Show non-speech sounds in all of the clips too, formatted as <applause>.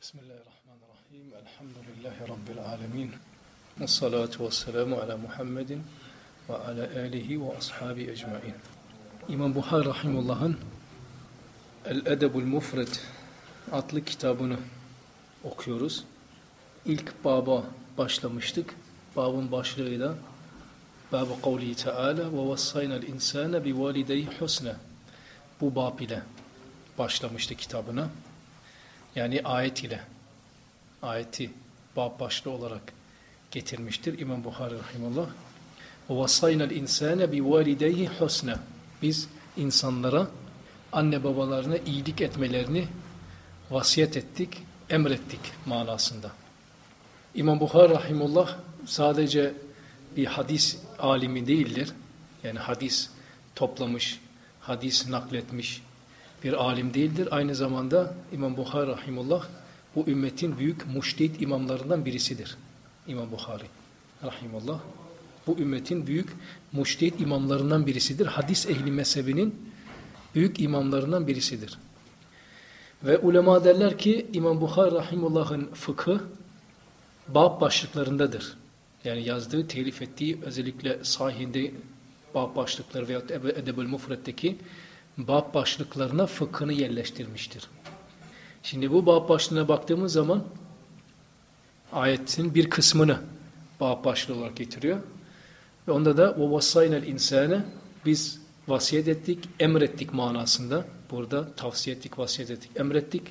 Bismillahirrahmanirrahim. Elhamdülillahi Rabbil alemin. Ve salatu ve selamu ala Muhammedin ve ala alihi ve ashabi ecmain. İmam Buhari Rahimullah'ın El-Edebul Mufred adlı kitabını okuyoruz. İlk baba başlamıştık. Babın başlığı da Bab-ı kavli Teala ve vassayna'l insane bi valideyhi husna. Bu bab ile başlamıştı kitabına. Yani ayet ile ayeti bab başlığı olarak getirmiştir İmam Buhari rahimullah. İnsane bi valideyhi husna. Biz insanlara anne babalarına iyilik etmelerini vasiyet ettik, emrettik manasında. İmam Buhari rahimullah sadece bir hadis alimi değildir. Yani hadis toplamış, hadis nakletmiş bir alim değildir. Aynı zamanda İmam Buhari rahimullah bu ümmetin büyük muştehit imamlarından birisidir. İmam Buhari rahimullah bu ümmetin büyük muştehit imamlarından birisidir. Hadis ehli mezhebinin büyük imamlarından birisidir. Ve ulema derler ki İmam Bukhari Rahimullah'ın fıkı bab başlıklarındadır. Yani yazdığı, telif ettiği özellikle sahinde bab başlıkları veyahut Edebül Mufret'teki bab başlıklarına fıkhını yerleştirmiştir. Şimdi bu bab başlığına baktığımız zaman ayetin bir kısmını bab başlığı olarak getiriyor. Ve onda da وَوَصَّيْنَ insane Biz vasiyet ettik, emrettik manasında. Burada tavsiye ettik, vasiyet ettik, emrettik.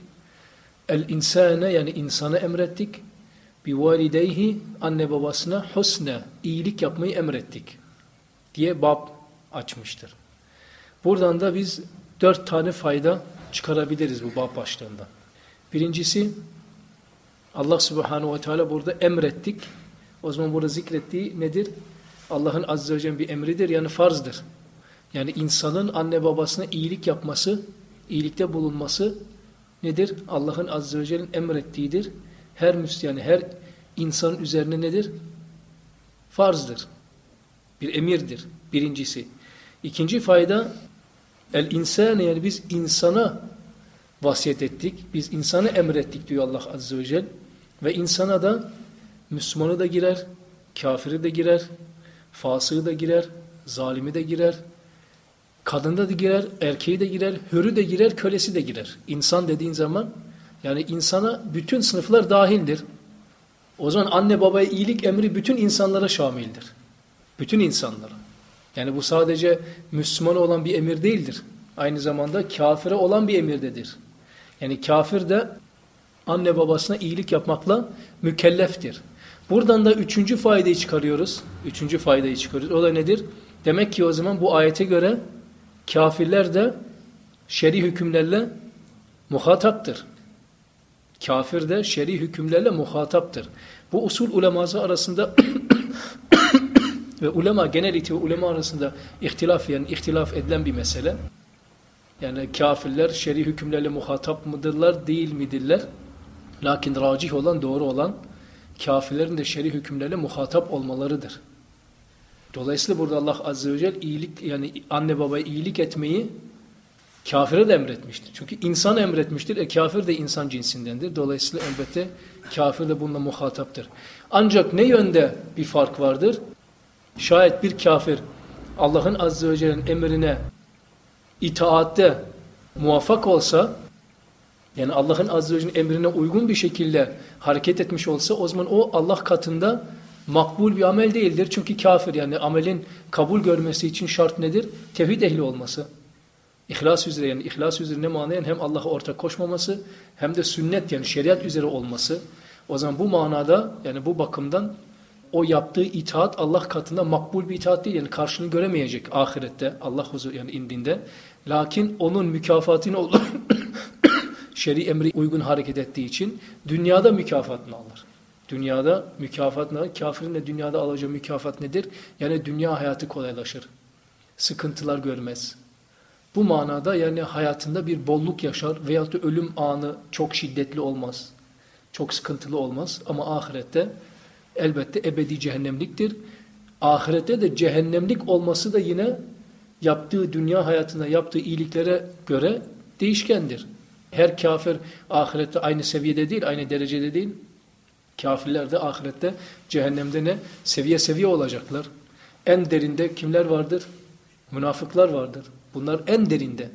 El insane yani insana emrettik. Bi valideyhi anne babasına husne iyilik yapmayı emrettik diye bab açmıştır. Buradan da biz dört tane fayda çıkarabiliriz bu bab başlığında. Birincisi Allah subhanahu ve teala burada emrettik. O zaman burada zikrettiği nedir? Allah'ın azze ve celle bir emridir yani farzdır. Yani insanın anne babasına iyilik yapması, iyilikte bulunması nedir? Allah'ın azze ve celle'nin emrettiğidir. Her yani her insanın üzerine nedir? Farzdır. Bir emirdir. Birincisi. İkinci fayda el insane yani biz insana vasiyet ettik. Biz insanı emrettik diyor Allah azze ve celle. Ve insana da Müslümanı da girer, kafiri de girer, fasığı da girer, zalimi de girer, kadında da girer, erkeği de girer, hürü de girer, kölesi de girer. İnsan dediğin zaman yani insana bütün sınıflar dahildir. O zaman anne babaya iyilik emri bütün insanlara şamildir. Bütün insanlara. Yani bu sadece Müslümana olan bir emir değildir. Aynı zamanda kafire olan bir emirdedir. Yani kafir de anne babasına iyilik yapmakla mükelleftir. Buradan da üçüncü faydayı çıkarıyoruz. Üçüncü faydayı çıkarıyoruz. O da nedir? Demek ki o zaman bu ayete göre kafirler de şer'i hükümlerle muhataptır. Kafir de şer'i hükümlerle muhataptır. Bu usul uleması arasında <clears throat> ve ulema genel itibar ulema arasında ihtilaf yani ihtilaf edilen bir mesele. Yani kafirler şer'i hükümlerle muhatap mıdırlar, değil midirler? Lakin racih olan, doğru olan kafirlerin de şer'i hükümlerle muhatap olmalarıdır. Dolayısıyla burada Allah Azze ve Celle iyilik yani anne babaya iyilik etmeyi kafire de emretmiştir. Çünkü insan emretmiştir. E kafir de insan cinsindendir. Dolayısıyla elbette kafir de bununla muhataptır. Ancak ne yönde bir fark vardır? Şayet bir kafir Allah'ın Azze ve Celle'nin emrine itaatte muvaffak olsa yani Allah'ın Azze ve Celle'nin emrine uygun bir şekilde hareket etmiş olsa o zaman o Allah katında makbul bir amel değildir. Çünkü kafir yani amelin kabul görmesi için şart nedir? Tevhid ehli olması. İhlas üzere yani ihlas üzere ne manayan hem Allah'a ortak koşmaması hem de sünnet yani şeriat üzere olması. O zaman bu manada yani bu bakımdan o yaptığı itaat Allah katında makbul bir itaat değil. Yani karşılığını göremeyecek ahirette Allah huzur yani indinde. Lakin onun mükafatını olur <coughs> şer'i emri uygun hareket ettiği için dünyada mükafatını alır. Dünyada mükafatını. Kafirin de dünyada alacağı mükafat nedir? Yani dünya hayatı kolaylaşır. Sıkıntılar görmez. Bu manada yani hayatında bir bolluk yaşar veyahut da ölüm anı çok şiddetli olmaz. Çok sıkıntılı olmaz ama ahirette elbette ebedi cehennemliktir. Ahirette de cehennemlik olması da yine yaptığı dünya hayatında yaptığı iyiliklere göre değişkendir. Her kafir ahirette aynı seviyede değil, aynı derecede değil. Kafirler de ahirette cehennemde ne? Seviye seviye olacaklar. En derinde kimler vardır? Münafıklar vardır. Bunlar en derinde.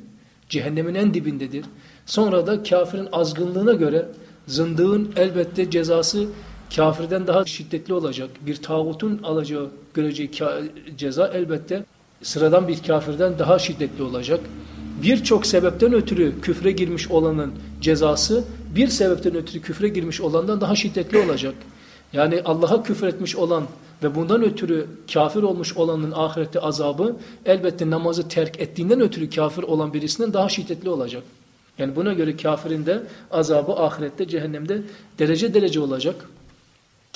Cehennemin en dibindedir. Sonra da kafirin azgınlığına göre zındığın elbette cezası kafirden daha şiddetli olacak. Bir tağutun alacağı, göreceği ceza elbette sıradan bir kafirden daha şiddetli olacak. Birçok sebepten ötürü küfre girmiş olanın cezası bir sebepten ötürü küfre girmiş olandan daha şiddetli olacak. Yani Allah'a küfretmiş olan ve bundan ötürü kafir olmuş olanın ahirette azabı elbette namazı terk ettiğinden ötürü kafir olan birisinden daha şiddetli olacak. Yani buna göre kafirin de azabı ahirette cehennemde derece derece olacak.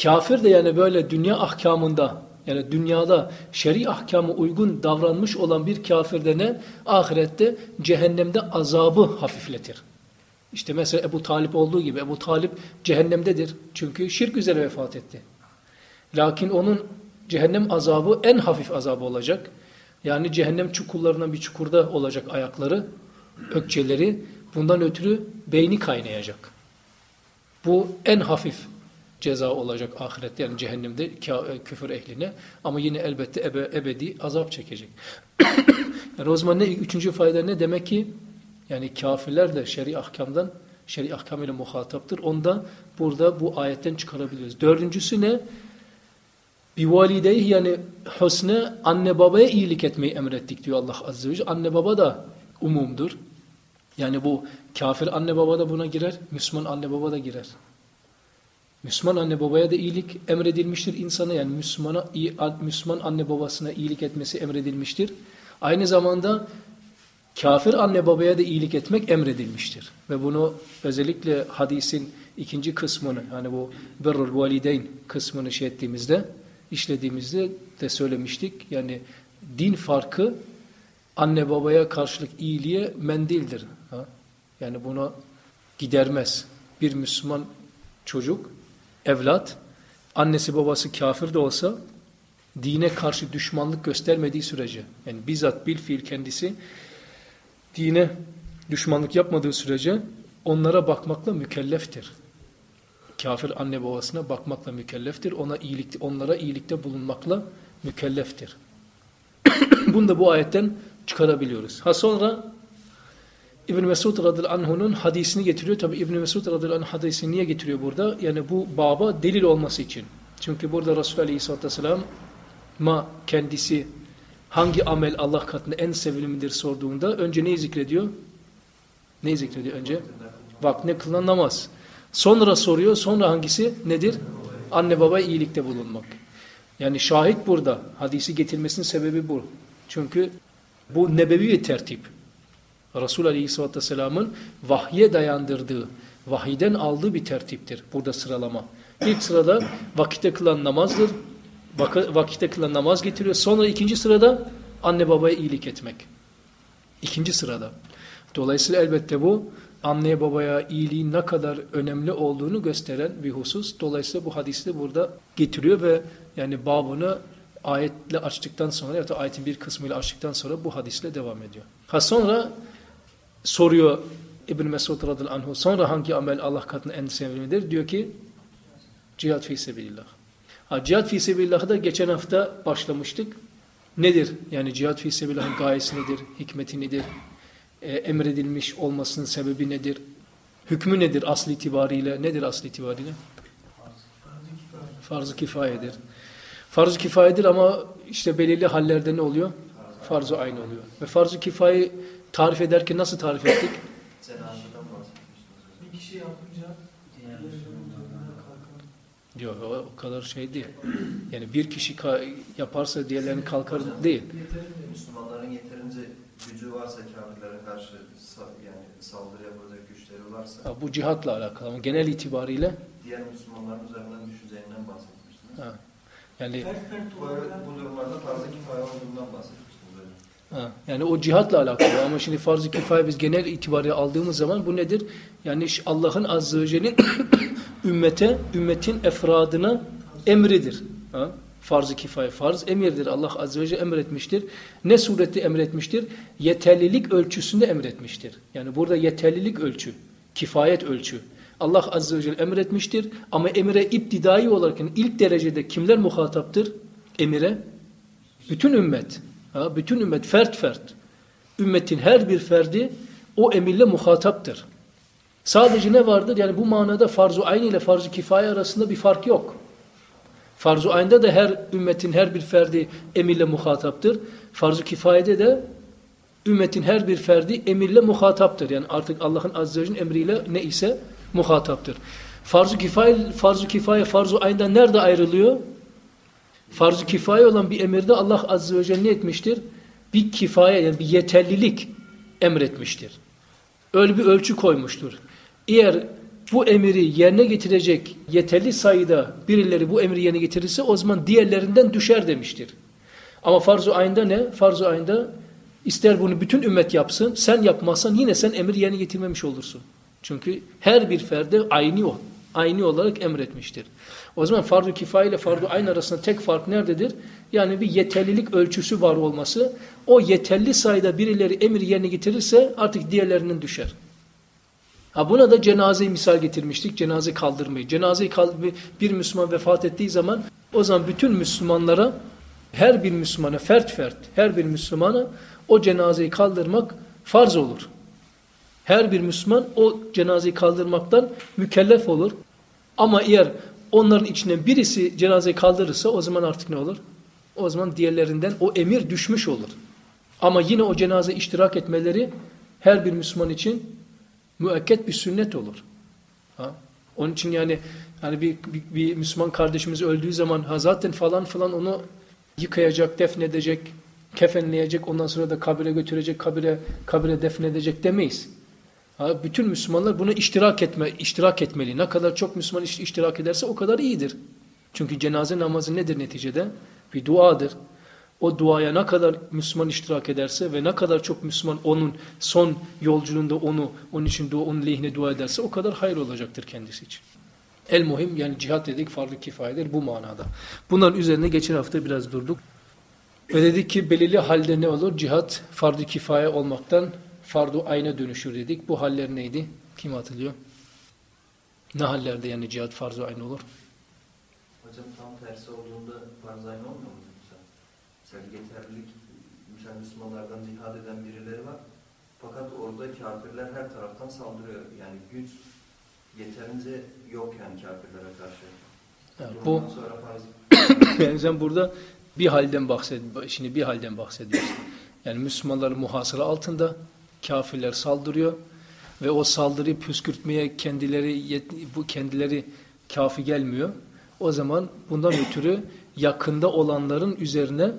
Kafir de yani böyle dünya ahkamında yani dünyada şer'i ahkamı uygun davranmış olan bir kafir de ne? Ahirette cehennemde azabı hafifletir. İşte mesela Ebu Talip olduğu gibi Ebu Talip cehennemdedir. Çünkü şirk üzere vefat etti. Lakin onun cehennem azabı en hafif azabı olacak. Yani cehennem çukurlarından bir çukurda olacak ayakları, ökçeleri. Bundan ötürü beyni kaynayacak. Bu en hafif ceza olacak ahirette yani cehennemde e, küfür ehline ama yine elbette ebe, ebedi azap çekecek. <coughs> yani o zaman ne üçüncü fayda ne demek ki yani kafirler de şer'i ahkamdan şer'i ahkam ile muhataptır. Onda burada bu ayetten çıkarabiliyoruz. Dördüncüsü ne? Bir valideyh yani husne anne babaya iyilik etmeyi emrettik diyor Allah Azze ve Celle. Anne baba da umumdur. Yani bu kafir anne baba da buna girer, Müslüman anne baba da girer. Müslüman anne babaya da iyilik emredilmiştir insana yani Müslümana Müslüman anne babasına iyilik etmesi emredilmiştir. Aynı zamanda kafir anne babaya da iyilik etmek emredilmiştir. Ve bunu özellikle hadisin ikinci kısmını yani bu berrul valideyn kısmını şey ettiğimizde işlediğimizde de söylemiştik. Yani din farkı anne babaya karşılık iyiliğe mendildir. Ha? Yani bunu gidermez. Bir Müslüman çocuk, evlat, annesi babası kafir de olsa dine karşı düşmanlık göstermediği sürece, yani bizzat bil fiil kendisi dine düşmanlık yapmadığı sürece onlara bakmakla mükelleftir. Kafir anne babasına bakmakla mükelleftir. Ona iyilik, onlara iyilikte bulunmakla mükelleftir. <coughs> Bunu da bu ayetten çıkarabiliyoruz. Ha sonra İbn Mesud radıyallahu anh'un hadisini getiriyor. Tabi İbn Mesud radıyallahu anh hadisini niye getiriyor burada? Yani bu baba delil olması için. Çünkü burada Resulullah aleyhissalatü vesselam ma kendisi hangi amel Allah katında en sevimlidir sorduğunda önce neyi zikrediyor? Neyi zikrediyor önce? Vaktine kılınan namaz. Sonra soruyor. Sonra hangisi? Nedir? Anne baba iyilikte bulunmak. Yani şahit burada. Hadisi getirmesinin sebebi bu. Çünkü bu nebevi tertip. Resul Aleyhisselatü Vesselam'ın vahye dayandırdığı, vahiden aldığı bir tertiptir burada sıralama. İlk sırada vakitte kılan namazdır. Vak vakitte kılan namaz getiriyor. Sonra ikinci sırada anne babaya iyilik etmek. İkinci sırada. Dolayısıyla elbette bu anneye babaya iyiliğin ne kadar önemli olduğunu gösteren bir husus. Dolayısıyla bu hadisi de burada getiriyor ve yani babını ayetle açtıktan sonra ya da ayetin bir kısmıyla açtıktan sonra bu hadisle devam ediyor. Ha sonra soruyor İbn Mesud radıyallahu anhu sonra hangi amel Allah katında en sevimlidir? Diyor ki cihat fi sebilillah. Ha, cihat fi sebillah'ı da geçen hafta başlamıştık. Nedir? Yani cihat fi sebillah'ın gayesi nedir? Hikmeti nedir? E, emredilmiş olmasının sebebi nedir? Hükmü nedir asli itibariyle? Nedir asli itibariyle? Farz-ı kifayedir. Farz-ı kifayedir ama işte belirli hallerde ne oluyor? Farz-ı aynı oluyor. Ve farz-ı kifaye tarif ederken nasıl tarif ettik? Bir kişi yapınca Yok o, o kadar şey değil. Yani bir kişi yaparsa diğerlerinin kalkar değil. Müslümanların yeterince gücü varsa kafirlere karşı yani saldırı yapacak güçleri varsa. Ha, bu cihatla alakalı ama genel itibariyle. Diğer Müslümanların üzerinden düşeceğinden bahsetmiştiniz. Ha. Yani bu, bu durumlarda fazla kifaya olduğundan bahsetmiştiniz. Yani o cihatla alakalı ama şimdi farz-ı kifaya biz genel itibariyle aldığımız zaman bu nedir? Yani Allah'ın azze ve celle'nin <coughs> ümmete, ümmetin efradına emridir. Ha? Farz-ı kifaya farz emirdir. Allah azze ve celle emretmiştir. Ne surette emretmiştir? Yeterlilik ölçüsünde emretmiştir. Yani burada yeterlilik ölçü. Kifayet ölçü. Allah Azze ve Celle emretmiştir ama emire iptidai olarak yani ilk derecede kimler muhataptır? Emire bütün ümmet. Ha, bütün ümmet fert fert. Ümmetin her bir ferdi o emirle muhataptır. Sadece ne vardır? Yani bu manada farz-ı ayn ile farz-ı kifaye arasında bir fark yok. Farz-ı aynda da her ümmetin her bir ferdi emirle muhataptır. Farz-ı kifayede de ümmetin her bir ferdi emirle muhataptır. Yani artık Allah'ın azze ve celle emriyle ne ise muhataptır. Farz-ı kifaye, farz-ı kifaye, farz-ı ayndan nerede ayrılıyor? Farz-ı kifaye olan bir emirde Allah azze ve celle ne etmiştir? Bir kifaye yani bir yeterlilik emretmiştir. Öyle bir ölçü koymuştur. Eğer bu emiri yerine getirecek yeterli sayıda birileri bu emri yerine getirirse o zaman diğerlerinden düşer demiştir. Ama farz-ı ayında ne? Farz-ı ayında ister bunu bütün ümmet yapsın, sen yapmazsan yine sen emir yerine getirmemiş olursun. Çünkü her bir ferde aynı o. Aynı olarak emretmiştir. O zaman farz-ı kifaye ile farz-ı ayn arasında tek fark nerededir? Yani bir yeterlilik ölçüsü var olması. O yeterli sayıda birileri emir yerine getirirse artık diğerlerinden düşer. Ha buna da cenazeyi misal getirmiştik. Cenaze kaldırmayı. Cenazeyi kaldırmayı bir Müslüman vefat ettiği zaman o zaman bütün Müslümanlara her bir Müslümana fert fert her bir Müslümana o cenazeyi kaldırmak farz olur. Her bir Müslüman o cenazeyi kaldırmaktan mükellef olur. Ama eğer onların içinden birisi cenazeyi kaldırırsa o zaman artık ne olur? O zaman diğerlerinden o emir düşmüş olur. Ama yine o cenaze iştirak etmeleri her bir Müslüman için müekket bir sünnet olur. Ha? Onun için yani hani bir, bir, bir Müslüman kardeşimiz öldüğü zaman ha zaten falan falan onu yıkayacak, defnedecek, kefenleyecek, ondan sonra da kabire götürecek, kabire kabire defnedecek demeyiz. Bütün Müslümanlar buna iştirak etme, iştirak etmeli. Ne kadar çok Müslüman iştirak ederse o kadar iyidir. Çünkü cenaze namazı nedir neticede? Bir duadır. O duaya ne kadar Müslüman iştirak ederse ve ne kadar çok Müslüman onun son yolculuğunda onu, onun için dua, onun lehine dua ederse o kadar hayır olacaktır kendisi için. El muhim yani cihat dedik farklı kifayedir bu manada. Bunların üzerine geçen hafta biraz durduk. Ve dedik ki belirli halde ne olur? Cihat farz-ı kifaye olmaktan fardu ayna dönüşür dedik. Bu haller neydi? Kim hatırlıyor? Ne hallerde yani cihat farz-ı ayn olur? Hocam tam tersi olduğunda farz ayn olmuyor mu? Mesela yeterlilik, mesela Müslümanlardan cihad eden birileri var. Fakat orada kafirler her taraftan saldırıyor. Yani güç yeterince yok yani kafirlere karşı. <coughs> Yani bu yani sen burada bir halden bahsed şimdi bir halden bahsediyorsun. Yani Müslümanlar muhasara altında kafirler saldırıyor ve o saldırıyı püskürtmeye kendileri bu kendileri kafi gelmiyor. O zaman bundan ötürü yakında olanların üzerine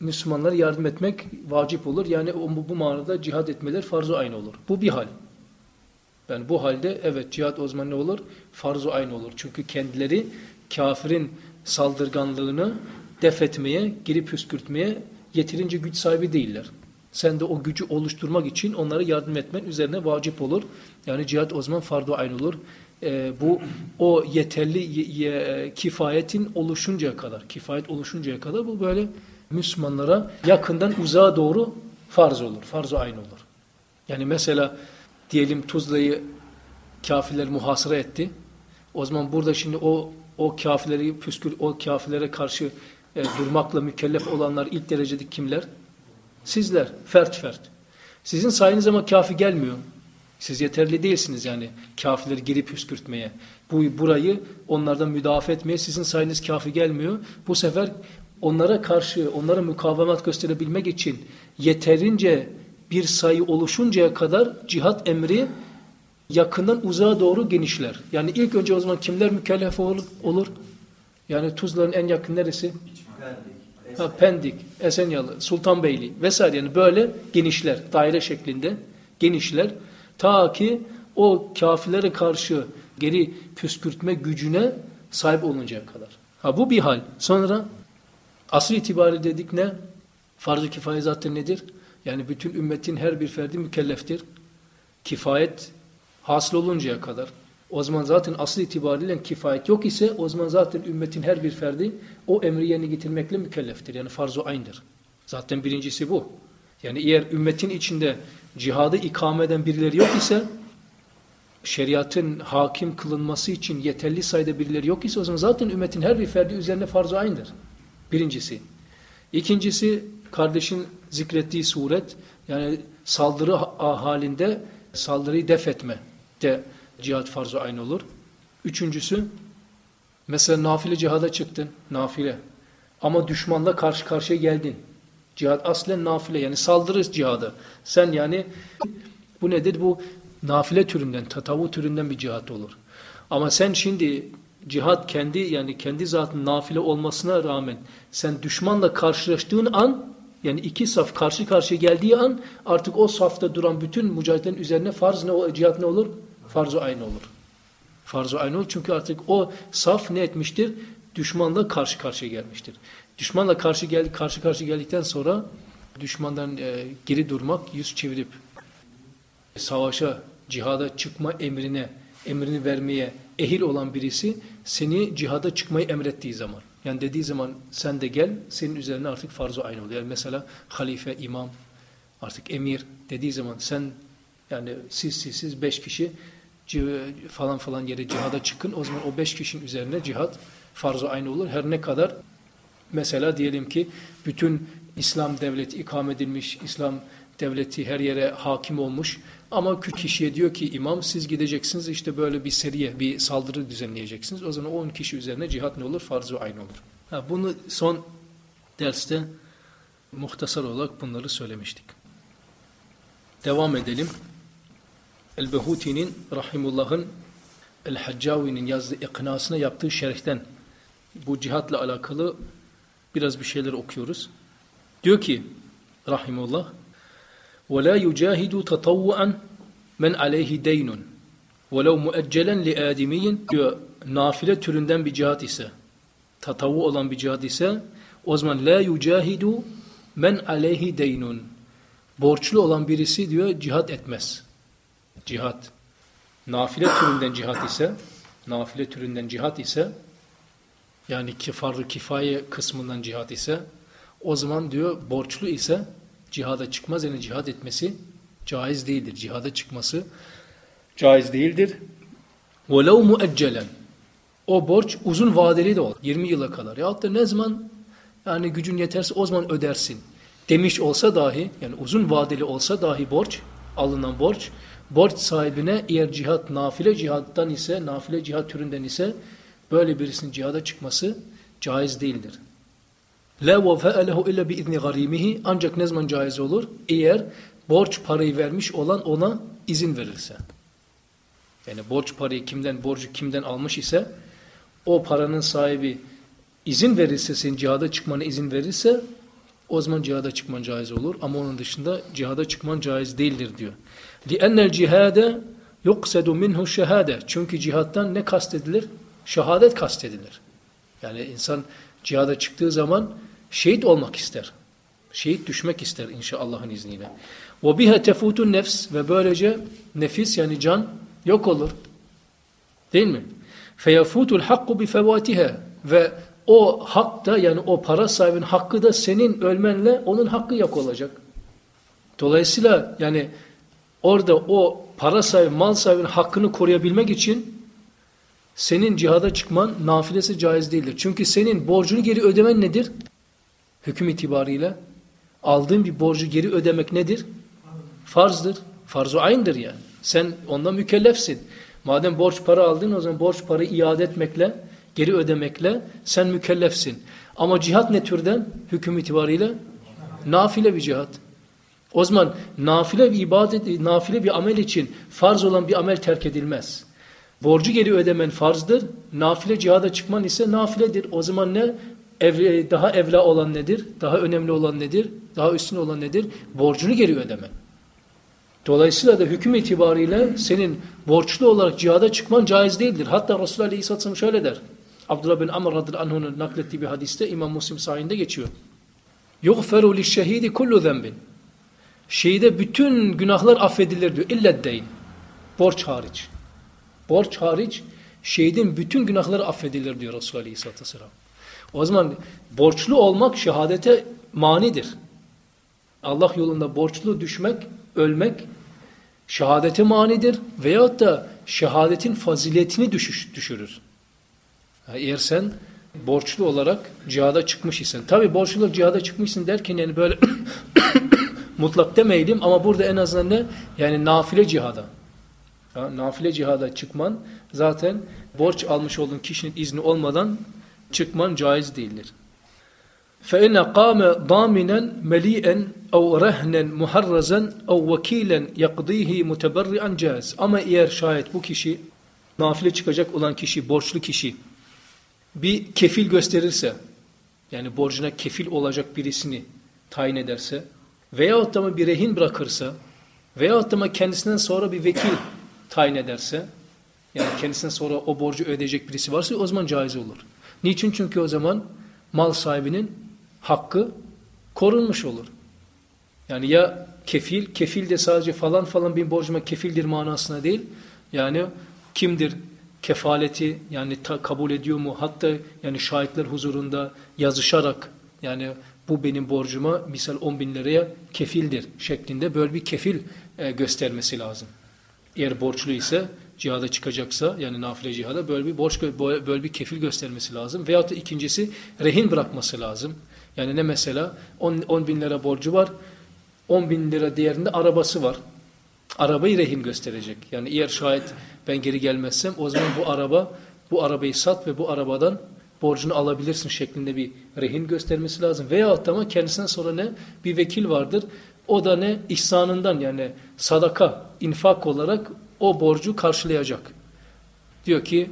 Müslümanlara yardım etmek vacip olur. Yani bu, bu manada cihad etmeler farz-ı ayn olur. Bu bir hal. Yani bu halde evet cihad o zaman ne olur? Farz-ı ayn olur. Çünkü kendileri kafirin saldırganlığını def etmeye, geri püskürtmeye yeterince güç sahibi değiller. Sen de o gücü oluşturmak için onlara yardım etmen üzerine vacip olur. Yani cihat o zaman farz-ı ayn olur. Ee, bu o yeterli ye, ye, kifayetin oluşuncaya kadar, kifayet oluşuncaya kadar bu böyle Müslümanlara yakından uzağa doğru farz olur. Farz-ı ayn olur. Yani mesela diyelim Tuzla'yı kafirler muhasıra etti. O zaman burada şimdi o o kafirleri püskür o kafirlere karşı e, durmakla mükellef olanlar ilk derecede kimler? Sizler, fert fert. Sizin sayınız ama kafi gelmiyor. Siz yeterli değilsiniz yani kafirleri geri püskürtmeye. Bu burayı onlardan müdafaa etmeye sizin sayınız kafi gelmiyor. Bu sefer onlara karşı, onlara mukavemet gösterebilmek için yeterince bir sayı oluşuncaya kadar cihat emri yakından uzağa doğru genişler. Yani ilk önce o zaman kimler mükellef olur? Yani Tuzla'nın en yakın neresi? Pendik, ha, Pendik, Esenyalı, Sultanbeyli vesaire yani böyle genişler, daire şeklinde genişler. Ta ki o kafirlere karşı geri püskürtme gücüne sahip oluncaya kadar. Ha bu bir hal. Sonra Asıl itibariyle dedik ne? Farz-ı kifaye zaten nedir? Yani bütün ümmetin her bir ferdi mükelleftir. Kifayet hasıl oluncaya kadar. O zaman zaten asıl itibariyle kifayet yok ise o zaman zaten ümmetin her bir ferdi o emri yerine getirmekle mükelleftir. Yani farz-ı aynıdır. Zaten birincisi bu. Yani eğer ümmetin içinde cihadı ikame eden birileri yok ise şeriatın hakim kılınması için yeterli sayıda birileri yok ise o zaman zaten ümmetin her bir ferdi üzerine farz-ı aynıdır. Birincisi. İkincisi kardeşin zikrettiği suret yani saldırı halinde saldırıyı def etme de cihat farz-ı ayn olur. Üçüncüsü mesela nafile cihada çıktın nafile ama düşmanla karşı karşıya geldin. Cihad aslen nafile yani saldırı cihadı. Sen yani bu nedir? Bu nafile türünden, tatavu türünden bir cihat olur. Ama sen şimdi cihat kendi yani kendi zatın nafile olmasına rağmen sen düşmanla karşılaştığın an yani iki saf karşı karşıya geldiği an artık o safta duran bütün mücahitlerin üzerine farz ne cihat ne olur? Farz-ı aynı olur. Farz-ı aynı olur çünkü artık o saf ne etmiştir? Düşmanla karşı karşıya gelmiştir. Düşmanla karşı gel karşı karşı geldikten sonra düşmandan e, geri durmak, yüz çevirip savaşa, cihada çıkma emrine, emrini vermeye ehil olan birisi seni cihada çıkmayı emrettiği zaman. Yani dediği zaman sen de gel, senin üzerine artık farz-ı aynı oluyor. Yani mesela halife, imam, artık emir dediği zaman sen yani siz siz siz beş kişi falan falan yere cihada çıkın. O zaman o beş kişinin üzerine cihat farz-ı aynı olur. Her ne kadar mesela diyelim ki bütün İslam devleti ikame edilmiş, İslam devleti her yere hakim olmuş ama kişiye diyor ki imam siz gideceksiniz işte böyle bir seriye, bir saldırı düzenleyeceksiniz. O zaman 10 kişi üzerine cihat ne olur? Farz-ı aynı olur. Ha, bunu son derste muhtasar olarak bunları söylemiştik. Devam edelim. El-Behuti'nin Rahimullah'ın El-Haccavi'nin yazdığı iknasına yaptığı şerhten bu cihatla alakalı biraz bir şeyler okuyoruz. Diyor ki Rahimullah وَلَا يُجَاهِدُ تَطَوُّعًا مَنْ عَلَيْهِ دَيْنٌ وَلَوْ مُؤَجَّلًا لِآدِمِيٍّ diyor nafile türünden bir cihat ise tatavu olan bir cihat ise o zaman la yucahidu men aleyhi deynun borçlu olan birisi diyor cihat etmez. Cihat. Nafile türünden cihat ise nafile türünden cihat ise yani kifarı kifaye kısmından cihat ise o zaman diyor borçlu ise cihada çıkmaz yani cihad etmesi caiz değildir. Cihada çıkması caiz değildir. وَلَوْ مُؤَجَّلًا O borç uzun vadeli de olur. 20 yıla kadar. Ya da ne zaman yani gücün yeterse o zaman ödersin. Demiş olsa dahi yani uzun vadeli olsa dahi borç alınan borç borç sahibine eğer cihat nafile cihattan ise nafile cihat türünden ise böyle birisinin cihada çıkması caiz değildir. La vefa'a lehu illa bi izni garimihi ancak ne zaman caiz olur? Eğer borç parayı vermiş olan ona izin verirse. Yani borç parayı kimden borcu kimden almış ise o paranın sahibi izin verirse senin cihada çıkmana izin verirse o zaman cihada çıkman caiz olur ama onun dışında cihada çıkman caiz değildir diyor. لِأَنَّ الْجِهَادَ يُقْسَدُ مِنْهُ شَهَادَ Çünkü cihattan ne kastedilir? Şehadet kastedilir. Yani insan cihada çıktığı zaman şehit olmak ister. Şehit düşmek ister inşallahın izniyle. وَبِهَا تَفُوتُ nefs Ve böylece nefis yani can yok olur. Değil mi? فَيَفُوتُ الْحَقُّ بِفَوَاتِهَا Ve o hak da yani o para sahibinin hakkı da senin ölmenle onun hakkı yok olacak. Dolayısıyla yani orada o para sahibi, mal sahibinin hakkını koruyabilmek için senin cihada çıkman nafilesi caiz değildir. Çünkü senin borcunu geri ödemen nedir? hüküm itibariyle aldığın bir borcu geri ödemek nedir? Farzdır. Farz-ı aynıdır yani. Sen ondan mükellefsin. Madem borç para aldın o zaman borç parayı iade etmekle, geri ödemekle sen mükellefsin. Ama cihat ne türden? Hüküm itibariyle nafile bir cihat. O zaman nafile bir ibadet, nafile bir amel için farz olan bir amel terk edilmez. Borcu geri ödemen farzdır. Nafile cihada çıkman ise nafiledir. O zaman ne? evli, daha evla olan nedir? Daha önemli olan nedir? Daha üstün olan nedir? Borcunu geri ödeme. Dolayısıyla da hüküm itibariyle senin borçlu olarak cihada çıkman caiz değildir. Hatta Resulullah Aleyhisselatü şöyle der. Abdullah bin Amr radıyallahu anh'ın naklettiği bir hadiste İmam Muslim sahinde geçiyor. يُغْفَرُ لِشَّهِيدِ kullu ذَنْبٍ Şehide bütün günahlar affedilir diyor. İllet deyin. Borç hariç. Borç hariç şehidin bütün günahları affedilir diyor Resulullah Aleyhisselatü Vesselam. O zaman borçlu olmak şehadete manidir. Allah yolunda borçlu düşmek, ölmek şehadete manidir. Veyahut da şehadetin faziletini düşüş, düşürür. eğer sen borçlu olarak cihada çıkmış isen. Tabi borçlu cihada çıkmışsın derken yani böyle mutlak demeyelim ama burada en azından ne? Yani nafile cihada. Ha, nafile cihada çıkman zaten borç almış olduğun kişinin izni olmadan çıkman caiz değildir. فَاِنَّ قَامَ ضَامِنًا مَلِيًا اَوْ رَهْنًا مُحَرَّزًا اَوْ وَك۪يلًا يَقْضِيهِ مُتَبَرِّعًا caiz. Ama eğer şayet bu kişi, nafile çıkacak olan kişi, borçlu kişi, bir kefil gösterirse, yani borcuna kefil olacak birisini tayin ederse, veyahut da bir rehin bırakırsa, veyahut da kendisinden sonra bir vekil tayin ederse, yani kendisinden sonra o borcu ödeyecek birisi varsa o zaman caiz olur. Niçin? Çünkü o zaman mal sahibinin hakkı korunmuş olur. Yani ya kefil, kefil de sadece falan falan bir borcuma kefildir manasına değil. Yani kimdir kefaleti yani ta, kabul ediyor mu? Hatta yani şahitler huzurunda yazışarak yani bu benim borcuma misal 10 bin liraya kefildir şeklinde böyle bir kefil e, göstermesi lazım. Eğer borçlu ise cihada çıkacaksa yani nafile cihada böyle bir borç böyle bir kefil göstermesi lazım. Veyahut da ikincisi rehin bırakması lazım. Yani ne mesela 10, 10 bin lira borcu var 10 bin lira değerinde arabası var. Arabayı rehin gösterecek. Yani eğer şayet ben geri gelmezsem o zaman bu araba bu arabayı sat ve bu arabadan borcunu alabilirsin şeklinde bir rehin göstermesi lazım. Veyahut ama kendisinden sonra ne? Bir vekil vardır. O da ne? İhsanından yani sadaka, infak olarak o borcu karşılayacak. Diyor ki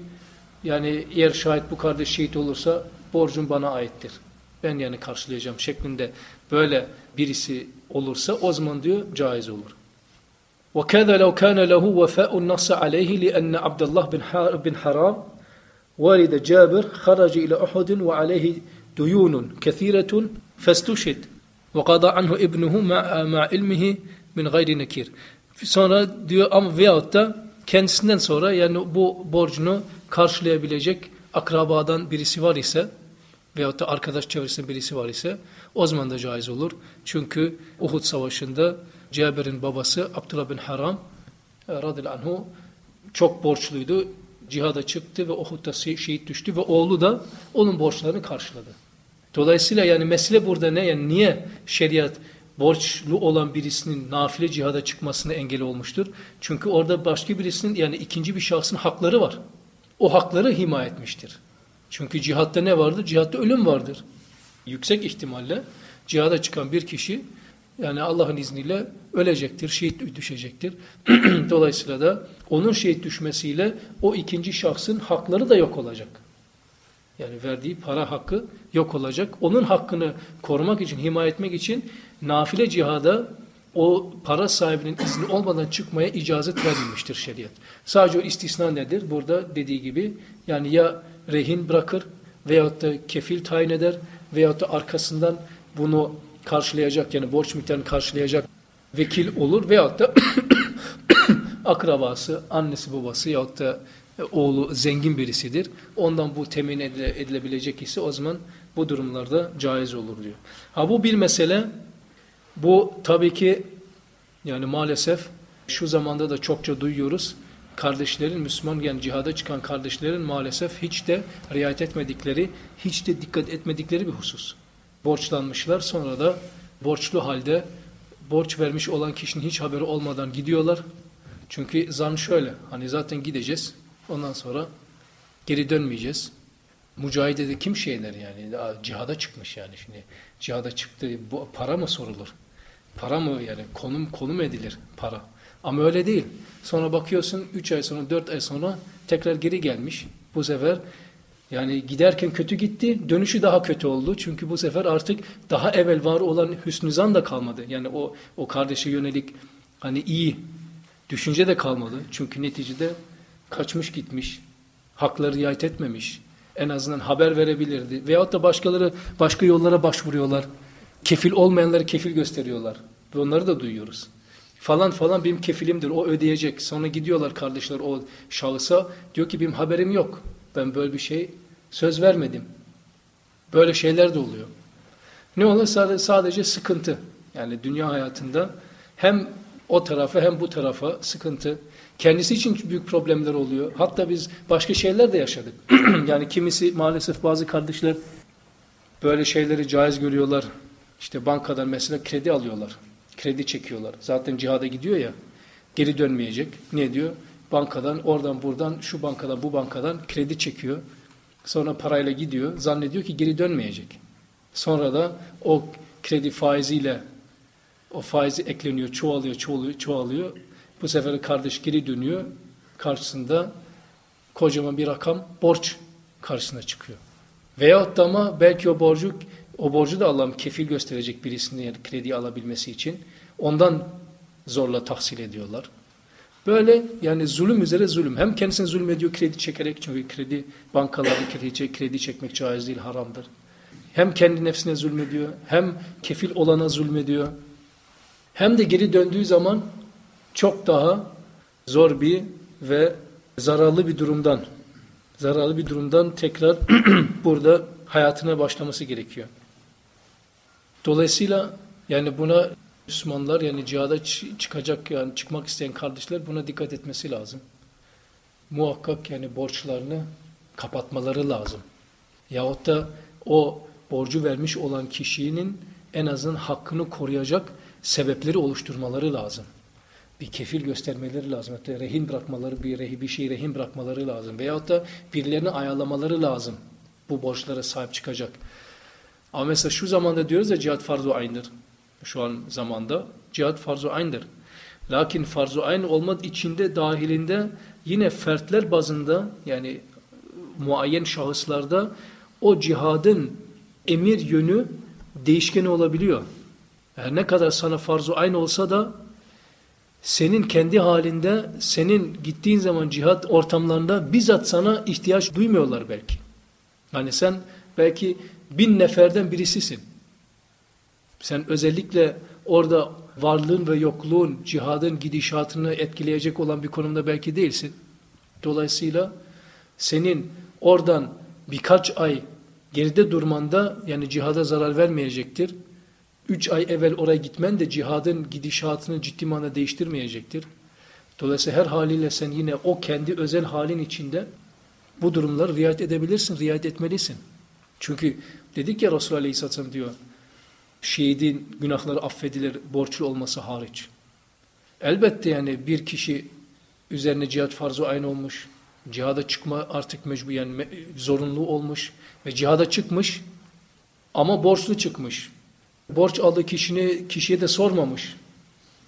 yani eğer şayet bu kardeş şehit olursa borcun bana aittir. Ben yani karşılayacağım şeklinde böyle birisi olursa o zaman diyor caiz olur. وكذا لو كان له وفاء النص عليه لأن عبد الله بن حرام والد جابر خرج إلى أحد وعليه ديون كثيرة فاستشهد وقضى عنه ابنه مع, مع علمه min gayri nekir. Sonra diyor ama veyahut da kendisinden sonra yani bu borcunu karşılayabilecek akrabadan birisi var ise veyahut da arkadaş çevresinde birisi var ise o zaman da caiz olur. Çünkü Uhud Savaşı'nda Cabir'in babası Abdullah bin Haram e, radıyallahu anhu çok borçluydu. Cihada çıktı ve Uhud'da şehit düştü ve oğlu da onun borçlarını karşıladı. Dolayısıyla yani mesele burada ne? Yani niye şeriat borçlu olan birisinin nafile cihada çıkmasına engel olmuştur? Çünkü orada başka birisinin yani ikinci bir şahsın hakları var. O hakları himaye etmiştir. Çünkü cihatta ne vardır? Cihatta ölüm vardır. Yüksek ihtimalle cihada çıkan bir kişi yani Allah'ın izniyle ölecektir, şehit düşecektir. <clears throat> Dolayısıyla da onun şehit düşmesiyle o ikinci şahsın hakları da yok olacak. Yani verdiği para hakkı yok olacak. Onun hakkını korumak için, himaye etmek için nafile cihada o para sahibinin izni olmadan çıkmaya icazet verilmiştir şeriat. Sadece o istisna nedir? Burada dediği gibi yani ya rehin bırakır veyahut da kefil tayin eder veyahut da arkasından bunu karşılayacak yani borç miktarını karşılayacak vekil olur veyahut da <coughs> akrabası, annesi babası yahut da oğlu zengin birisidir. Ondan bu temin edilebilecek ise o zaman bu durumlarda caiz olur diyor. Ha bu bir mesele. Bu tabii ki yani maalesef şu zamanda da çokça duyuyoruz. Kardeşlerin Müslüman yani cihada çıkan kardeşlerin maalesef hiç de riayet etmedikleri, hiç de dikkat etmedikleri bir husus. Borçlanmışlar sonra da borçlu halde borç vermiş olan kişinin hiç haberi olmadan gidiyorlar. Çünkü zan şöyle hani zaten gideceğiz ondan sonra geri dönmeyeceğiz. Mücahidede kim şeyler yani cihada çıkmış yani şimdi cihada çıktı bu para mı sorulur? Para mı yani konum konum edilir para? Ama öyle değil. Sonra bakıyorsun 3 ay sonra 4 ay sonra tekrar geri gelmiş. Bu sefer yani giderken kötü gitti, dönüşü daha kötü oldu. Çünkü bu sefer artık daha evvel var olan hüsnüzan da kalmadı. Yani o o kardeşe yönelik hani iyi düşünce de kalmadı. Çünkü neticede kaçmış gitmiş, hakları riayet etmemiş. En azından haber verebilirdi. Veyahut da başkaları başka yollara başvuruyorlar. Kefil olmayanları kefil gösteriyorlar. Ve onları da duyuyoruz. Falan falan benim kefilimdir, o ödeyecek. Sonra gidiyorlar kardeşler o şahısa. Diyor ki benim haberim yok. Ben böyle bir şey söz vermedim. Böyle şeyler de oluyor. Ne olur? Sadece, sadece sıkıntı. Yani dünya hayatında hem o tarafa hem bu tarafa sıkıntı. Kendisi için büyük problemler oluyor. Hatta biz başka şeyler de yaşadık. <clears throat> yani kimisi maalesef bazı kardeşler böyle şeyleri caiz görüyorlar. İşte bankadan mesela kredi alıyorlar. Kredi çekiyorlar. Zaten cihada gidiyor ya. Geri dönmeyecek. Ne diyor? Bankadan, oradan buradan, şu bankadan, bu bankadan kredi çekiyor. Sonra parayla gidiyor. Zannediyor ki geri dönmeyecek. Sonra da o kredi faiziyle o faizi ekleniyor, çoğalıyor, çoğalıyor, çoğalıyor. Bu sefer kardeş geri dönüyor. Karşısında kocaman bir rakam borç karşısına çıkıyor. Veyahut da ama belki o borcu o borcu da Allah'ım kefil gösterecek birisini kredi alabilmesi için. Ondan zorla tahsil ediyorlar. Böyle yani zulüm üzere zulüm. Hem kendisine zulüm ediyor kredi çekerek çünkü kredi bankaların kredi, çek, kredi çekmek caiz değil haramdır. Hem kendi nefsine zulmediyor hem kefil olana zulmediyor. Hem de geri döndüğü zaman çok daha zor bir ve zararlı bir durumdan zararlı bir durumdan tekrar <clears throat> burada hayatına başlaması gerekiyor. Dolayısıyla yani buna Müslümanlar yani cihada çıkacak yani çıkmak isteyen kardeşler buna dikkat etmesi lazım. Muhakkak yani borçlarını kapatmaları lazım. Yahut da o borcu vermiş olan kişinin en azından hakkını koruyacak sebepleri oluşturmaları lazım. Bir kefil göstermeleri lazım. Hatta rehin bırakmaları, bir, rehi, bir şey rehin bırakmaları lazım. Veyahut da birilerini ayarlamaları lazım. Bu borçlara sahip çıkacak. Ama mesela şu zamanda diyoruz ya cihat farz-ı aynıdır. Şu an zamanda cihat farz-ı aynıdır. Lakin farz-ı ayn olmadığı içinde dahilinde yine fertler bazında yani muayyen şahıslarda o cihadın emir yönü değişken olabiliyor. Her ne kadar sana farz-ı ayn olsa da senin kendi halinde senin gittiğin zaman cihat ortamlarında bizzat sana ihtiyaç duymuyorlar belki. Yani sen belki bin neferden birisisin. Sen özellikle orada varlığın ve yokluğun cihadın gidişatını etkileyecek olan bir konumda belki değilsin. Dolayısıyla senin oradan birkaç ay geride durmanda yani cihada zarar vermeyecektir. Üç ay evvel oraya gitmen de cihadın gidişatını ciddi manada değiştirmeyecektir. Dolayısıyla her haliyle sen yine o kendi özel halin içinde bu durumları riayet edebilirsin, riayet etmelisin. Çünkü dedik ya Resulullah Aleyhisselam diyor, şehidin günahları affedilir borçlu olması hariç. Elbette yani bir kişi üzerine cihat farz-ı ayn olmuş, cihada çıkma artık mecbur yani zorunlu olmuş ve cihada çıkmış ama borçlu çıkmış. Borç aldığı kişini, kişiye de sormamış,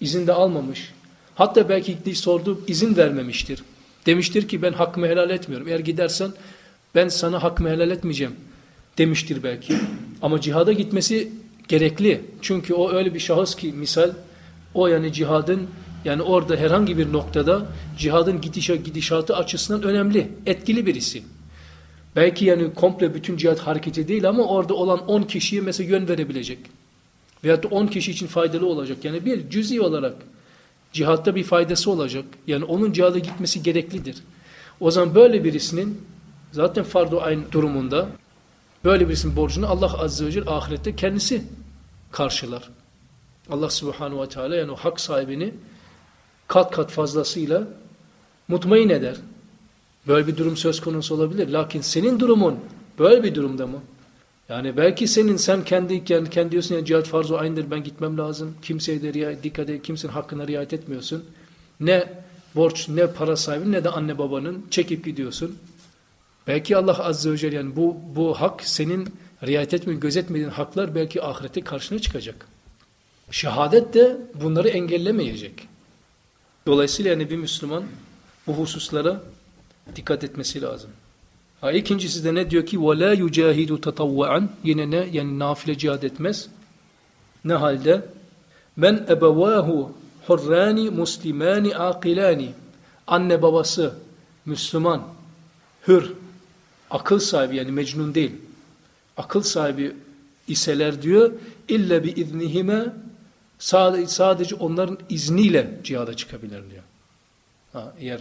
izin de almamış. Hatta belki ilk sordu, izin vermemiştir. Demiştir ki ben hakkımı helal etmiyorum. Eğer gidersen ben sana hakkımı helal etmeyeceğim demiştir belki. Ama cihada gitmesi gerekli. Çünkü o öyle bir şahıs ki misal o yani cihadın yani orada herhangi bir noktada cihadın gidişa, gidişatı açısından önemli, etkili birisi. Belki yani komple bütün cihat hareketi değil ama orada olan 10 kişiye mesela yön verebilecek. Veyahut da 10 kişi için faydalı olacak. Yani bir cüzi olarak cihatta bir faydası olacak. Yani onun cihada gitmesi gereklidir. O zaman böyle birisinin zaten fardu aynı durumunda Böyle birisinin borcunu Allah Azze ve Celle ahirette kendisi karşılar. Allah Subhanahu ve Teala yani o hak sahibini kat kat fazlasıyla mutmain eder. Böyle bir durum söz konusu olabilir. Lakin senin durumun böyle bir durumda mı? Yani belki senin sen kendi kendi, kendi diyorsun ya cihat farz-ı aynıdır ben gitmem lazım. Kimseye de riayet, dikkat et, kimsenin hakkına riayet etmiyorsun. Ne borç ne para sahibi ne de anne babanın çekip gidiyorsun. Belki Allah Azze ve Celle yani bu, bu hak senin riayet etmediğin, gözetmediğin haklar belki ahirette karşına çıkacak. Şehadet de bunları engellemeyecek. Dolayısıyla yani bir Müslüman bu hususlara dikkat etmesi lazım. Ha, ikincisi de ne diyor ki وَلَا يُجَاهِدُ تَطَوَّعًا Yine ne? Yani nafile cihad etmez. Ne halde? Men ebevahu hurrani muslimani akilani Anne babası Müslüman, hür, akıl sahibi yani mecnun değil. Akıl sahibi iseler diyor illa bi iznihime sadece, onların izniyle cihada çıkabilir diyor. Ha, eğer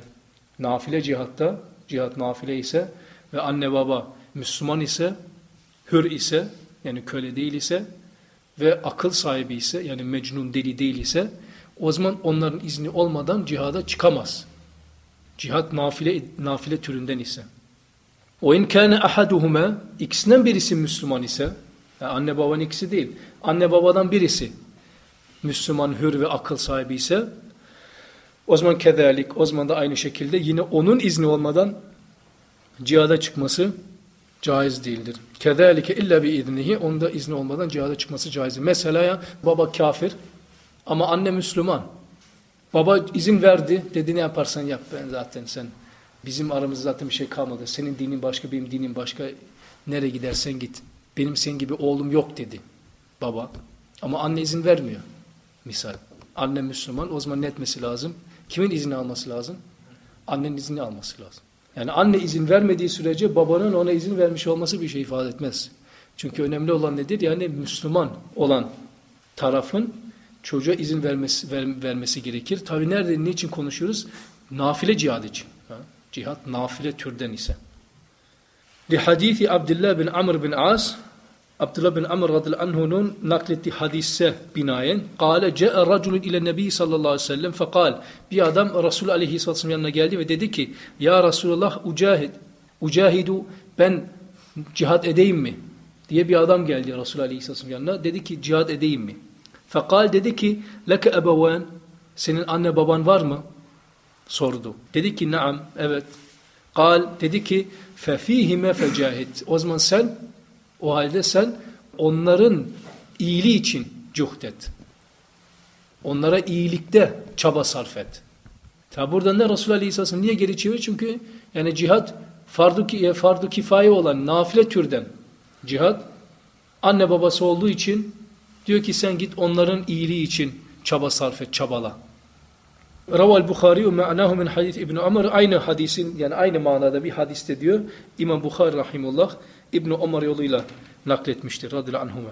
nafile cihatta cihat nafile ise ve anne baba Müslüman ise hür ise yani köle değil ise ve akıl sahibi ise yani mecnun deli değil ise o zaman onların izni olmadan cihada çıkamaz. Cihat nafile, nafile türünden ise. O in kâne ahaduhuma ikisinden birisi Müslüman ise yani anne babanın ikisi değil. Anne babadan birisi Müslüman, hür ve akıl sahibi ise o zaman kederlik, o zaman da aynı şekilde yine onun izni olmadan cihada çıkması caiz değildir. Kederlike illa bi iznihi, onun da izni olmadan cihada çıkması caiz. Mesela ya baba kafir ama anne Müslüman. Baba izin verdi, dedi ne yaparsan yap ben zaten sen. Bizim aramızda zaten bir şey kalmadı. Senin dinin başka, benim dinim başka. Nereye gidersen git. Benim senin gibi oğlum yok dedi baba. Ama anne izin vermiyor. Misal. Anne Müslüman o zaman ne etmesi lazım? Kimin izni alması lazım? Annenin izni alması lazım. Yani anne izin vermediği sürece babanın ona izin vermiş olması bir şey ifade etmez. Çünkü önemli olan nedir? Yani Müslüman olan tarafın çocuğa izin vermesi, ver, vermesi gerekir. Tabi nerede, niçin konuşuyoruz? Nafile cihad için. Ha? Cihat nafile türden ise. Li hadithi Abdullah bin Amr bin As Abdullah bin Amr radıyallahu anh'unun naklettiği hadise binaen Kale ce'e raculun ile nebi sallallahu aleyhi ve sellem fekal bir adam Resul aleyhisselatü yanına geldi ve dedi ki Ya Resulullah ucahid ucahidu ben cihad edeyim mi? diye bir adam geldi Resul aleyhisselatü yanına dedi ki cihad edeyim mi? Fekal dedi ki leke ebeven senin anne baban var mı? Sordu. Dedi ki naam evet. Kal dedi ki fefihime fecahid. O zaman sen o halde sen onların iyiliği için cuhd. Onlara iyilikte çaba sarf et. Tabi burada ne Resulullah Aleyhisselam niye geri çeviriyor? Çünkü yani cihat fardu, fardu kifaye olan nafile türden cihat anne babası olduğu için diyor ki sen git onların iyiliği için çaba sarf et, çabala. Raval Bukhari ma'nahu min hadis İbn Ömer aynı hadisin yani aynı manada bir hadiste diyor İmam Bukhari rahimullah İbn Ömer yoluyla nakletmiştir radıyallahu anhuma.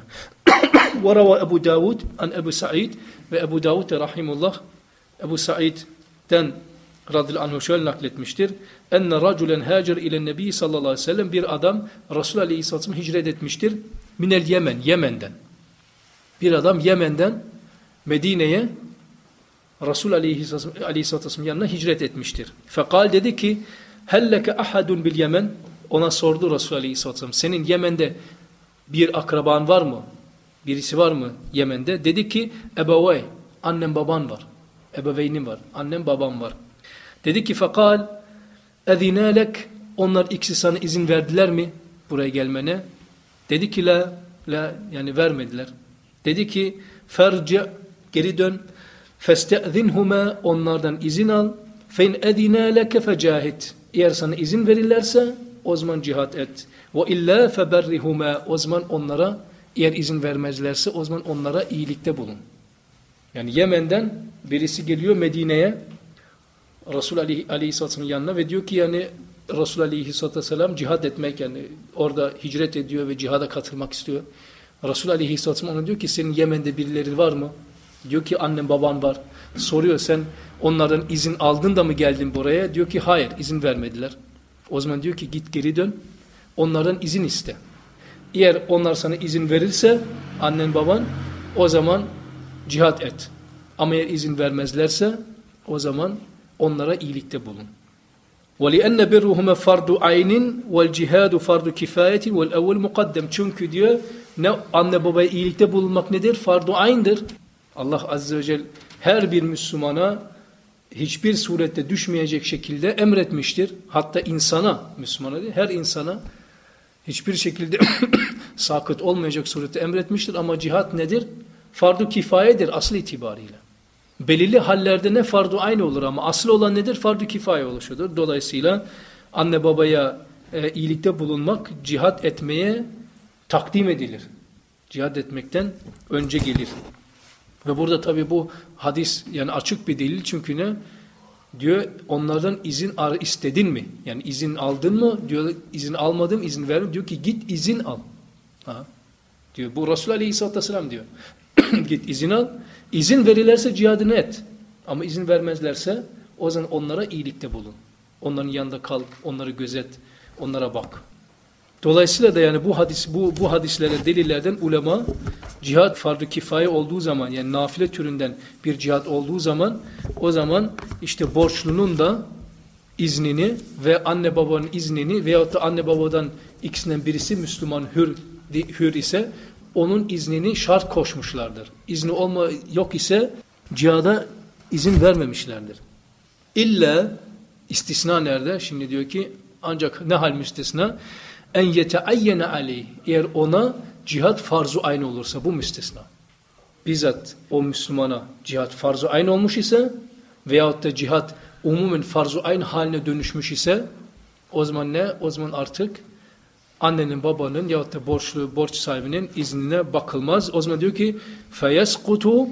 <coughs> ve rava Ebu Davud an Ebu Sa'id ve Ebu Davud rahimullah Ebu Sa'id'den radıyallahu anhu şöyle nakletmiştir. Enne raculen hacer ile nebi sallallahu aleyhi ve sellem bir adam Resul aleyhisselam hicret etmiştir. Minel Yemen, Yemen'den. Bir adam Yemen'den Medine'ye Resul aleyhisselatü vesselam yanına hicret etmiştir. Fekal dedi ki helleke ahadun bil Yemen ona sordu Resul aleyhisselatü vesselam senin Yemen'de bir akraban var mı? Birisi var mı Yemen'de? Dedi ki ebevey annem baban var. Ebeveynim var. Annem babam var. Dedi ki fekal ezinelek onlar ikisi sana izin verdiler mi buraya gelmene? Dedi ki la, la yani vermediler. Dedi ki ferce geri dön festezinhuma onlardan izin al fein edina leke fecahit eğer sana izin verirlerse o zaman cihat et ve illa feberrihuma o zaman onlara eğer izin vermezlerse o zaman onlara iyilikte bulun yani Yemen'den birisi geliyor Medine'ye Resul Aleyhisselatü'nün yanına ve diyor ki yani Resul Aleyhisselatü Vesselam cihad etmek yani orada hicret ediyor ve cihada katılmak istiyor. Resul Aleyhisselatü ona diyor ki senin Yemen'de birileri var mı? Diyor ki annem baban var. Soruyor sen onlardan izin aldın da mı geldin buraya? Diyor ki hayır izin vermediler. O zaman diyor ki git geri dön. Onlardan izin iste. Eğer onlar sana izin verirse annen baban o zaman cihat et. Ama eğer izin vermezlerse o zaman onlara iyilikte bulun. وَلِأَنَّ بِرُّهُمَ فَرْدُ عَيْنٍ وَالْجِهَادُ فَرْدُ كِفَايَةٍ وَالْاَوَّلْ مُقَدَّمْ Çünkü diyor ne anne babaya iyilikte bulunmak nedir? Fardu aynıdır. Allah Azze ve Celle her bir Müslümana hiçbir surette düşmeyecek şekilde emretmiştir. Hatta insana, Müslümana değil, her insana hiçbir şekilde <coughs> sakıt olmayacak surette emretmiştir. Ama cihat nedir? Fardu kifayedir asıl itibariyle. Belirli hallerde ne fardu aynı olur ama asıl olan nedir? Fardu kifaye oluşudur. Dolayısıyla anne babaya e, iyilikte bulunmak cihat etmeye takdim edilir. Cihat etmekten önce gelir. Ve burada tabi bu hadis yani açık bir delil çünkü ne? Diyor onlardan izin istedin mi? Yani izin aldın mı? Diyor izin almadım, izin verdim. Diyor ki git izin al. Ha? Diyor bu Resul Aleyhisselatü Vesselam diyor. <clears throat> git izin al. İzin verirlerse cihadını et. Ama izin vermezlerse o zaman onlara iyilikte bulun. Onların yanında kal, onları gözet, onlara bak. Dolayısıyla da yani bu hadis bu bu hadislere delillerden ulema cihat farz-ı kifaye olduğu zaman yani nafile türünden bir cihat olduğu zaman o zaman işte borçlunun da iznini ve anne babanın iznini veyahut da anne babadan ikisinden birisi Müslüman hür, hür ise onun iznini şart koşmuşlardır. İzni olma yok ise cihada izin vermemişlerdir. İlla istisna nerede? Şimdi diyor ki ancak ne hal müstesna? En yeteayyene aleyh. Eğer ona cihat farzu aynı olursa bu müstesna. Bizzat o Müslümana cihat farzu aynı olmuş ise veyahut da cihat umumen farzu aynı haline dönüşmüş ise o zaman ne? O zaman artık annenin babanın yahut da borçlu borç sahibinin iznine bakılmaz. O zaman diyor ki feyeskutu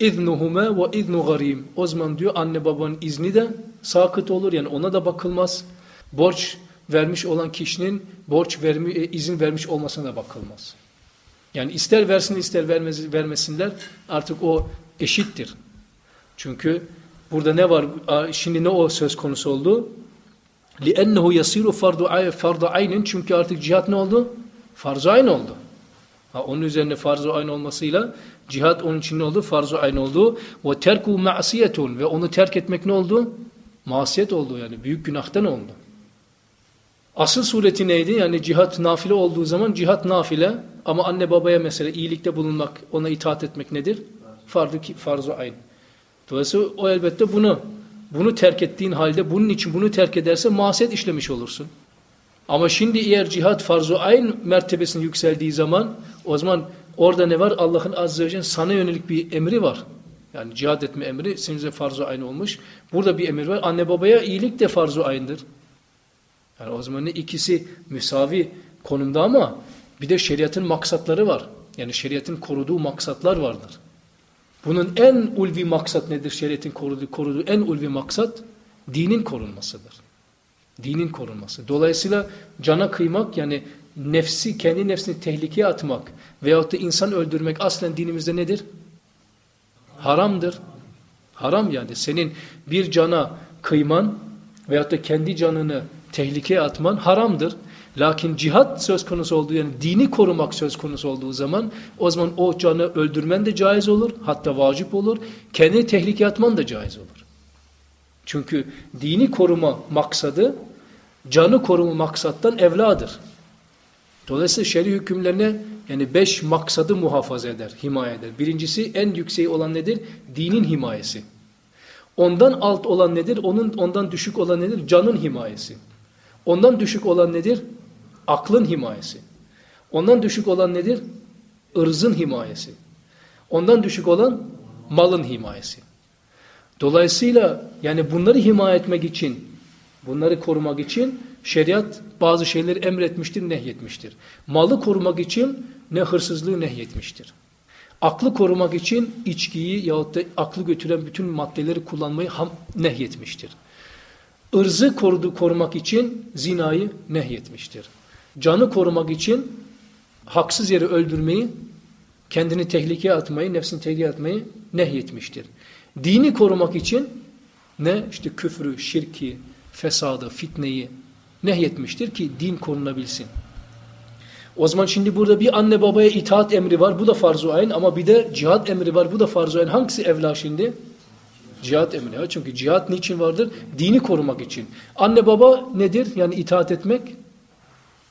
iznuhuma ve iznu garim. O zaman diyor anne babanın izni de sakıt olur yani ona da bakılmaz. Borç vermiş olan kişinin borç vermi, e, izin vermiş olmasına da bakılmaz. Yani ister versin ister vermez, vermesinler artık o eşittir. Çünkü burada ne var? Şimdi ne o söz konusu oldu? لِأَنَّهُ يَصِيرُ fardu aynin Çünkü artık cihat ne oldu? Farz-ı ayn oldu. Ha, onun üzerine farz-ı ayn olmasıyla cihat onun için ne oldu? Farz-ı ayn oldu. وَتَرْكُ مَعْسِيَةٌ Ve onu terk etmek ne oldu? Masiyet oldu yani. Büyük günahtan oldu. Asıl sureti neydi? Yani cihat nafile olduğu zaman cihat nafile ama anne babaya mesela iyilikte bulunmak, ona itaat etmek nedir? Farz-ı farz ayn. Dolayısıyla o elbette bunu bunu terk ettiğin halde bunun için bunu terk ederse masiyet işlemiş olursun. Ama şimdi eğer cihat farz-ı ayn mertebesine yükseldiği zaman o zaman orada ne var? Allah'ın azze ve celle sana yönelik bir emri var. Yani cihad etme emri senin farz-ı ayn olmuş. Burada bir emir var. Anne babaya iyilik de farz-ı ayndır. Yani o zaman ikisi müsavi konumda ama bir de şeriatın maksatları var. Yani şeriatın koruduğu maksatlar vardır. Bunun en ulvi maksat nedir? Şeriatın koruduğu, koruduğu en ulvi maksat dinin korunmasıdır. Dinin korunması. Dolayısıyla cana kıymak yani nefsi, kendi nefsini tehlikeye atmak veyahut da insan öldürmek aslen dinimizde nedir? Haramdır. Haram yani. Senin bir cana kıyman veyahut da kendi canını tehlikeye atman haramdır. Lakin cihat söz konusu olduğu yani dini korumak söz konusu olduğu zaman o zaman o canı öldürmen de caiz olur. Hatta vacip olur. Kendi tehlikeye atman da caiz olur. Çünkü dini koruma maksadı canı koruma maksattan evladır. Dolayısıyla şer'i hükümlerine yani beş maksadı muhafaza eder, himaye eder. Birincisi en yükseği olan nedir? Dinin himayesi. Ondan alt olan nedir? Onun ondan düşük olan nedir? Canın himayesi. Ondan düşük olan nedir? Aklın himayesi. Ondan düşük olan nedir? Irzın himayesi. Ondan düşük olan malın himayesi. Dolayısıyla yani bunları himaye etmek için, bunları korumak için şeriat bazı şeyleri emretmiştir, nehyetmiştir. Malı korumak için ne hırsızlığı nehyetmiştir. Aklı korumak için içkiyi yahut da aklı götüren bütün maddeleri kullanmayı nehyetmiştir. Irzı korudu, korumak için zinayı nehyetmiştir. Canı korumak için haksız yere öldürmeyi, kendini tehlikeye atmayı, nefsini tehlikeye atmayı nehyetmiştir. Dini korumak için ne? işte küfrü, şirki, fesadı, fitneyi nehyetmiştir ki din korunabilsin. O zaman şimdi burada bir anne babaya itaat emri var. Bu da farz-ı ayn ama bir de cihat emri var. Bu da farz-ı ayn. Hangisi evla şimdi? Cihat emri. Çünkü cihat niçin vardır? Dini korumak için. Anne baba nedir? Yani itaat etmek.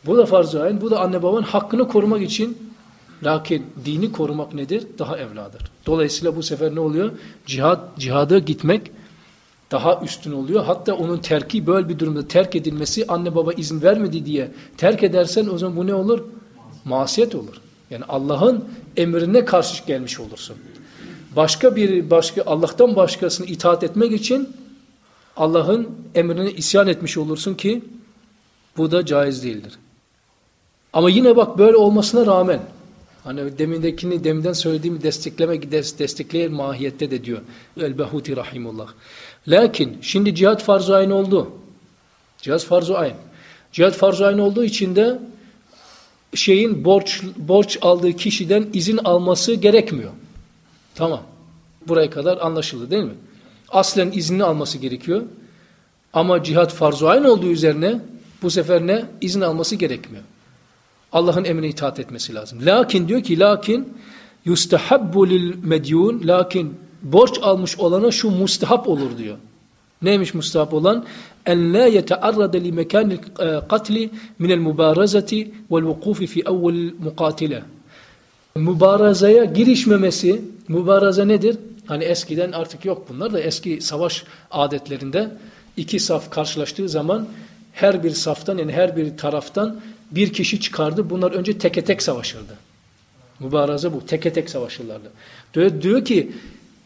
Bu da farz-ı ayn. Bu da anne babanın hakkını korumak için. Lakin dini korumak nedir? Daha evladır. Dolayısıyla bu sefer ne oluyor? Cihat, cihada gitmek daha üstün oluyor. Hatta onun terki böyle bir durumda terk edilmesi anne baba izin vermedi diye terk edersen o zaman bu ne olur? Masiyet olur. Yani Allah'ın emrine karşı gelmiş olursun başka bir başka Allah'tan başkasını itaat etmek için Allah'ın emrine isyan etmiş olursun ki bu da caiz değildir. Ama yine bak böyle olmasına rağmen hani demindekini deminden söylediğimi destekleme destekleyen mahiyette de diyor El-Behuti rahimullah. Lakin şimdi cihat farz-ı ayn oldu. Cihat farz-ı ayn. Cihat farz-ı ayn olduğu için de şeyin borç borç aldığı kişiden izin alması gerekmiyor. Tamam. Buraya kadar anlaşıldı değil mi? Aslen izni alması gerekiyor. Ama cihat farz-ı ayn olduğu üzerine bu sefer ne? İzin alması gerekmiyor. Allah'ın emrine itaat etmesi lazım. Lakin diyor ki lakin yustahabbu lil medyun lakin borç almış olana şu mustahap olur diyor. Neymiş mustahap olan? En la yetearrade li mekanil katli minel mübarazati vel vukufi fi evvel mukatile. Mübarazaya girişmemesi, mübaraza nedir? Hani eskiden artık yok bunlar da eski savaş adetlerinde iki saf karşılaştığı zaman her bir saftan yani her bir taraftan bir kişi çıkardı. Bunlar önce teke tek savaşırdı. Mübaraza bu. Teke tek savaşırlardı. Diyor, diyor ki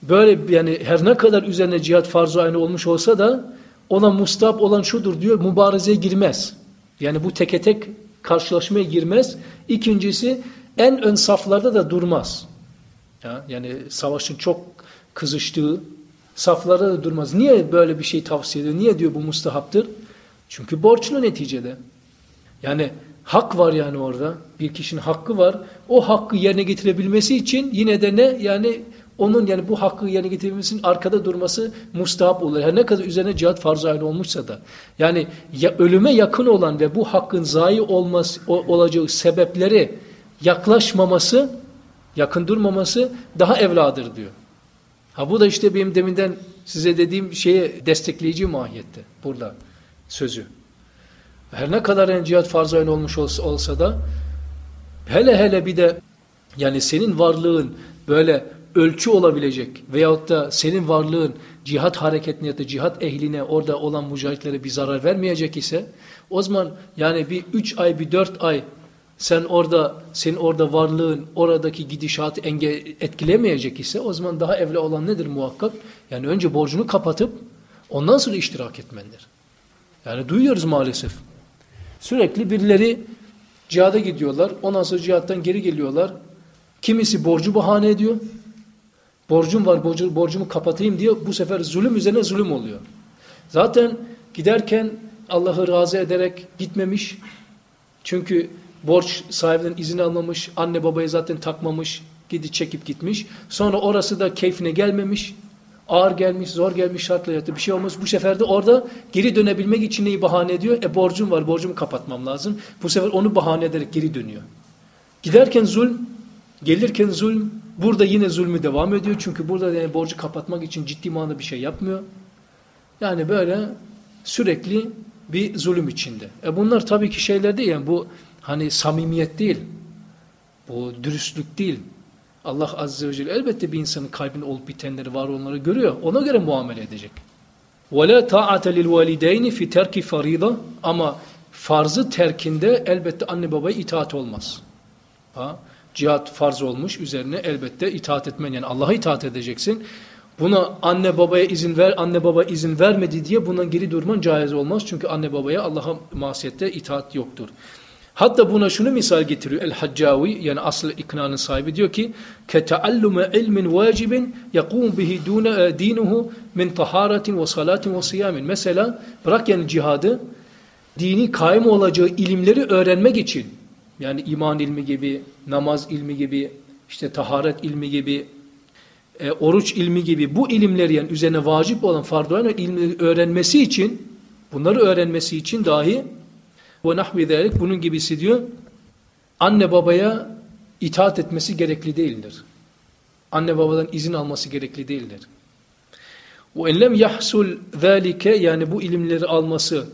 böyle yani her ne kadar üzerine cihat farz aynı olmuş olsa da ona mustahap olan şudur diyor mübarazeye girmez. Yani bu teke tek karşılaşmaya girmez. İkincisi en ön saflarda da durmaz. Ya, yani savaşın çok kızıştığı saflarda da durmaz. Niye böyle bir şey tavsiye ediyor? Niye diyor bu mustahaptır? Çünkü borçlu neticede. Yani hak var yani orada. Bir kişinin hakkı var. O hakkı yerine getirebilmesi için yine de ne? Yani onun yani bu hakkı yerine getirebilmesinin arkada durması mustahap olur. Her ne kadar üzerine cihat farz-ı olmuşsa da. Yani ya ölüme yakın olan ve bu hakkın zayi olması, o, olacağı sebepleri yaklaşmaması, yakın durmaması daha evladır diyor. Ha bu da işte benim deminden size dediğim şeye destekleyici mahiyette burada sözü. Her ne kadar yani cihat farz aynı olmuş olsa, olsa da hele hele bir de yani senin varlığın böyle ölçü olabilecek veyahut da senin varlığın cihat hareketine ya da cihat ehline orada olan mücahitlere bir zarar vermeyecek ise o zaman yani bir üç ay bir dört ay sen orada senin orada varlığın oradaki gidişatı enge etkilemeyecek ise o zaman daha evle olan nedir muhakkak? Yani önce borcunu kapatıp ondan sonra iştirak etmendir. Yani duyuyoruz maalesef. Sürekli birileri cihada gidiyorlar. Ondan sonra cihattan geri geliyorlar. Kimisi borcu bahane ediyor. Borcum var borcu, borcumu kapatayım diye bu sefer zulüm üzerine zulüm oluyor. Zaten giderken Allah'ı razı ederek gitmemiş. Çünkü borç sahibinden izin almamış. Anne babayı zaten takmamış. Gidip çekip gitmiş. Sonra orası da keyfine gelmemiş ağır gelmiş, zor gelmiş şartla yattı bir şey olmaz. Bu sefer de orada geri dönebilmek için neyi bahane ediyor? E borcum var, borcumu kapatmam lazım. Bu sefer onu bahane ederek geri dönüyor. Giderken zulm, gelirken zulm, burada yine zulmü devam ediyor. Çünkü burada yani borcu kapatmak için ciddi manada bir şey yapmıyor. Yani böyle sürekli bir zulüm içinde. E bunlar tabii ki şeyler değil yani bu hani samimiyet değil. Bu dürüstlük değil. Allah Azze ve Celle elbette bir insanın kalbinde olup bitenleri var onları görüyor. Ona göre muamele edecek. وَلَا تَعَةَ لِلْوَالِدَيْنِ فِي terki farida Ama farzı terkinde elbette anne babaya itaat olmaz. Ha? Cihat farz olmuş üzerine elbette itaat etmen yani Allah'a itaat edeceksin. Buna anne babaya izin ver, anne baba izin vermedi diye bundan geri durman caiz olmaz. Çünkü anne babaya Allah'a masiyette itaat yoktur. Hatta buna şunu misal getiriyor El-Haccavi yani asıl iknanın sahibi diyor ki كَتَعَلُّمَ ilmin vacibin يَقُومُ بِهِ دُونَ دِينُهُ مِنْ طَهَارَةٍ وَصَلَاتٍ وَصِيَامٍ Mesela bırak yani cihadı dini kaim olacağı ilimleri öğrenmek için yani iman ilmi gibi, namaz ilmi gibi, işte taharet ilmi gibi, e, oruç ilmi gibi bu ilimleri yani üzerine vacip olan farz ilmi öğrenmesi için bunları öğrenmesi için dahi ve nahvi zelik bunun gibisi diyor. Anne babaya itaat etmesi gerekli değildir. Anne babadan izin alması gerekli değildir. Ve en lem yahsul zalike yani bu ilimleri alması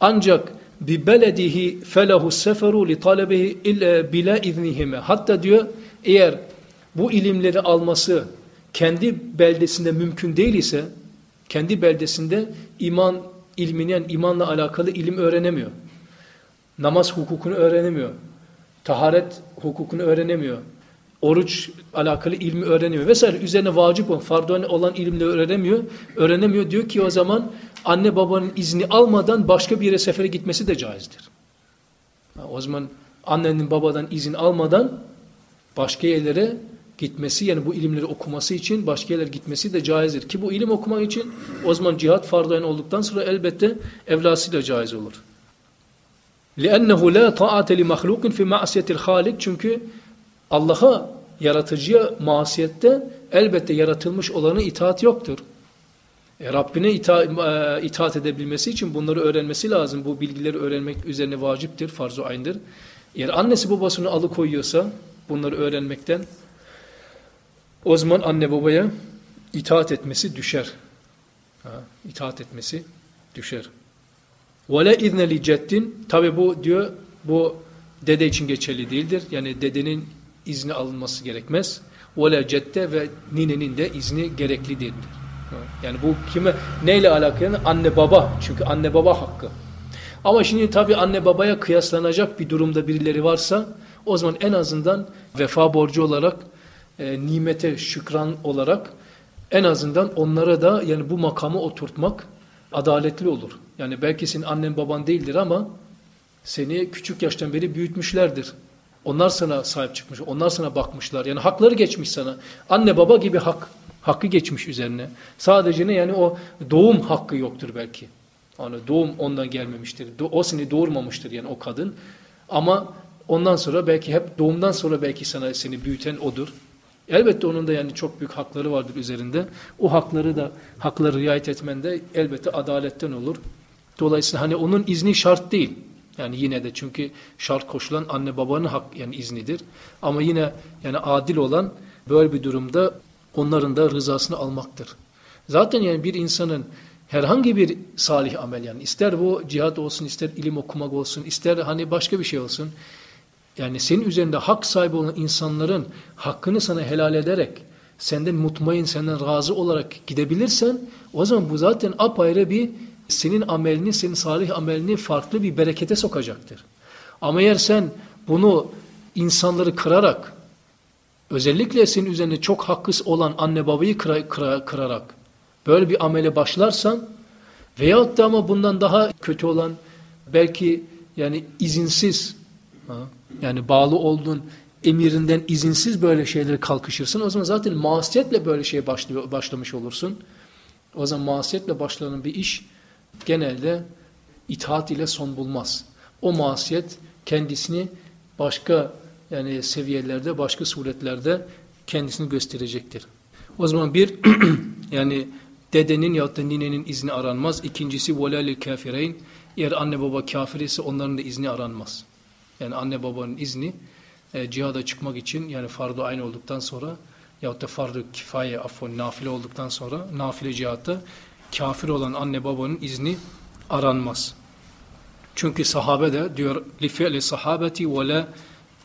ancak bi beledihi felahu seferu li talebihi illa bila iznihime. Hatta diyor eğer bu ilimleri alması kendi beldesinde mümkün değil ise kendi beldesinde iman ilmini yani imanla alakalı ilim öğrenemiyor namaz hukukunu öğrenemiyor. Taharet hukukunu öğrenemiyor. Oruç alakalı ilmi öğrenemiyor vesaire. Üzerine vacip olan, farz olan ilimleri öğrenemiyor. Öğrenemiyor diyor ki o zaman anne babanın izni almadan başka bir yere sefere gitmesi de caizdir. O zaman annenin babadan izin almadan başka yerlere gitmesi yani bu ilimleri okuması için başka yerlere gitmesi de caizdir. Ki bu ilim okumak için o zaman cihat farz olduktan sonra elbette evlasıyla caiz olur. لِأَنَّهُ لَا طَاعَةَ لِمَخْلُوقٍ فِي مَعْسِيَةِ الْخَالِقِ Çünkü Allah'a yaratıcıya masiyette elbette yaratılmış olanı itaat yoktur. E, Rabbine ita e, itaat edebilmesi için bunları öğrenmesi lazım. Bu bilgileri öğrenmek üzerine vaciptir, farz-ı aynıdır. Eğer annesi babasını alıkoyuyorsa bunları öğrenmekten o zaman anne babaya itaat etmesi düşer. Ha, itaat etmesi düşer. Vele izne li ceddin. Tabi bu diyor bu dede için geçerli değildir. Yani dedenin izni alınması gerekmez. Vele cedde ve ninenin de izni gerekli değildir. Yani bu kime neyle alakalı? Anne baba. Çünkü anne baba hakkı. Ama şimdi tabi anne babaya kıyaslanacak bir durumda birileri varsa o zaman en azından vefa borcu olarak e, nimete şükran olarak en azından onlara da yani bu makamı oturtmak adaletli olur. Yani belki senin annen baban değildir ama seni küçük yaştan beri büyütmüşlerdir. Onlar sana sahip çıkmış, onlar sana bakmışlar. Yani hakları geçmiş sana. Anne baba gibi hak, hakkı geçmiş üzerine. Sadece ne yani o doğum hakkı yoktur belki. Yani doğum ondan gelmemiştir. O seni doğurmamıştır yani o kadın. Ama ondan sonra belki hep doğumdan sonra belki sana seni büyüten odur. Elbette onun da yani çok büyük hakları vardır üzerinde. O hakları da hakları riayet etmen de elbette adaletten olur. Dolayısıyla hani onun izni şart değil. Yani yine de çünkü şart koşulan anne babanın hak yani iznidir. Ama yine yani adil olan böyle bir durumda onların da rızasını almaktır. Zaten yani bir insanın herhangi bir salih amel yani ister bu cihat olsun, ister ilim okumak olsun, ister hani başka bir şey olsun. Yani senin üzerinde hak sahibi olan insanların hakkını sana helal ederek senden mutmain, senden razı olarak gidebilirsen o zaman bu zaten apayrı bir senin amelini, senin salih amelini farklı bir berekete sokacaktır. Ama eğer sen bunu insanları kırarak, özellikle senin üzerinde çok hakkıs olan anne babayı kıra, kıra, kırarak böyle bir amele başlarsan veyahut da ama bundan daha kötü olan belki yani izinsiz yani bağlı olduğun emirinden izinsiz böyle şeylere kalkışırsın. O zaman zaten masiyetle böyle şeye başlamış olursun. O zaman masiyetle başlanan bir iş genelde itaat ile son bulmaz. O masiyet kendisini başka yani seviyelerde, başka suretlerde kendisini gösterecektir. O zaman bir <clears throat> yani dedenin ya da ninenin izni aranmaz. İkincisi velalil kafireyn. Eğer anne baba kafir ise onların da izni aranmaz. Yani anne babanın izni e, cihada çıkmak için yani fardu aynı olduktan sonra ya da fardu kifaye affon nafile olduktan sonra nafile cihatta kafir olan anne babanın izni aranmaz. Çünkü sahabe de diyor life'li sahabeti ve la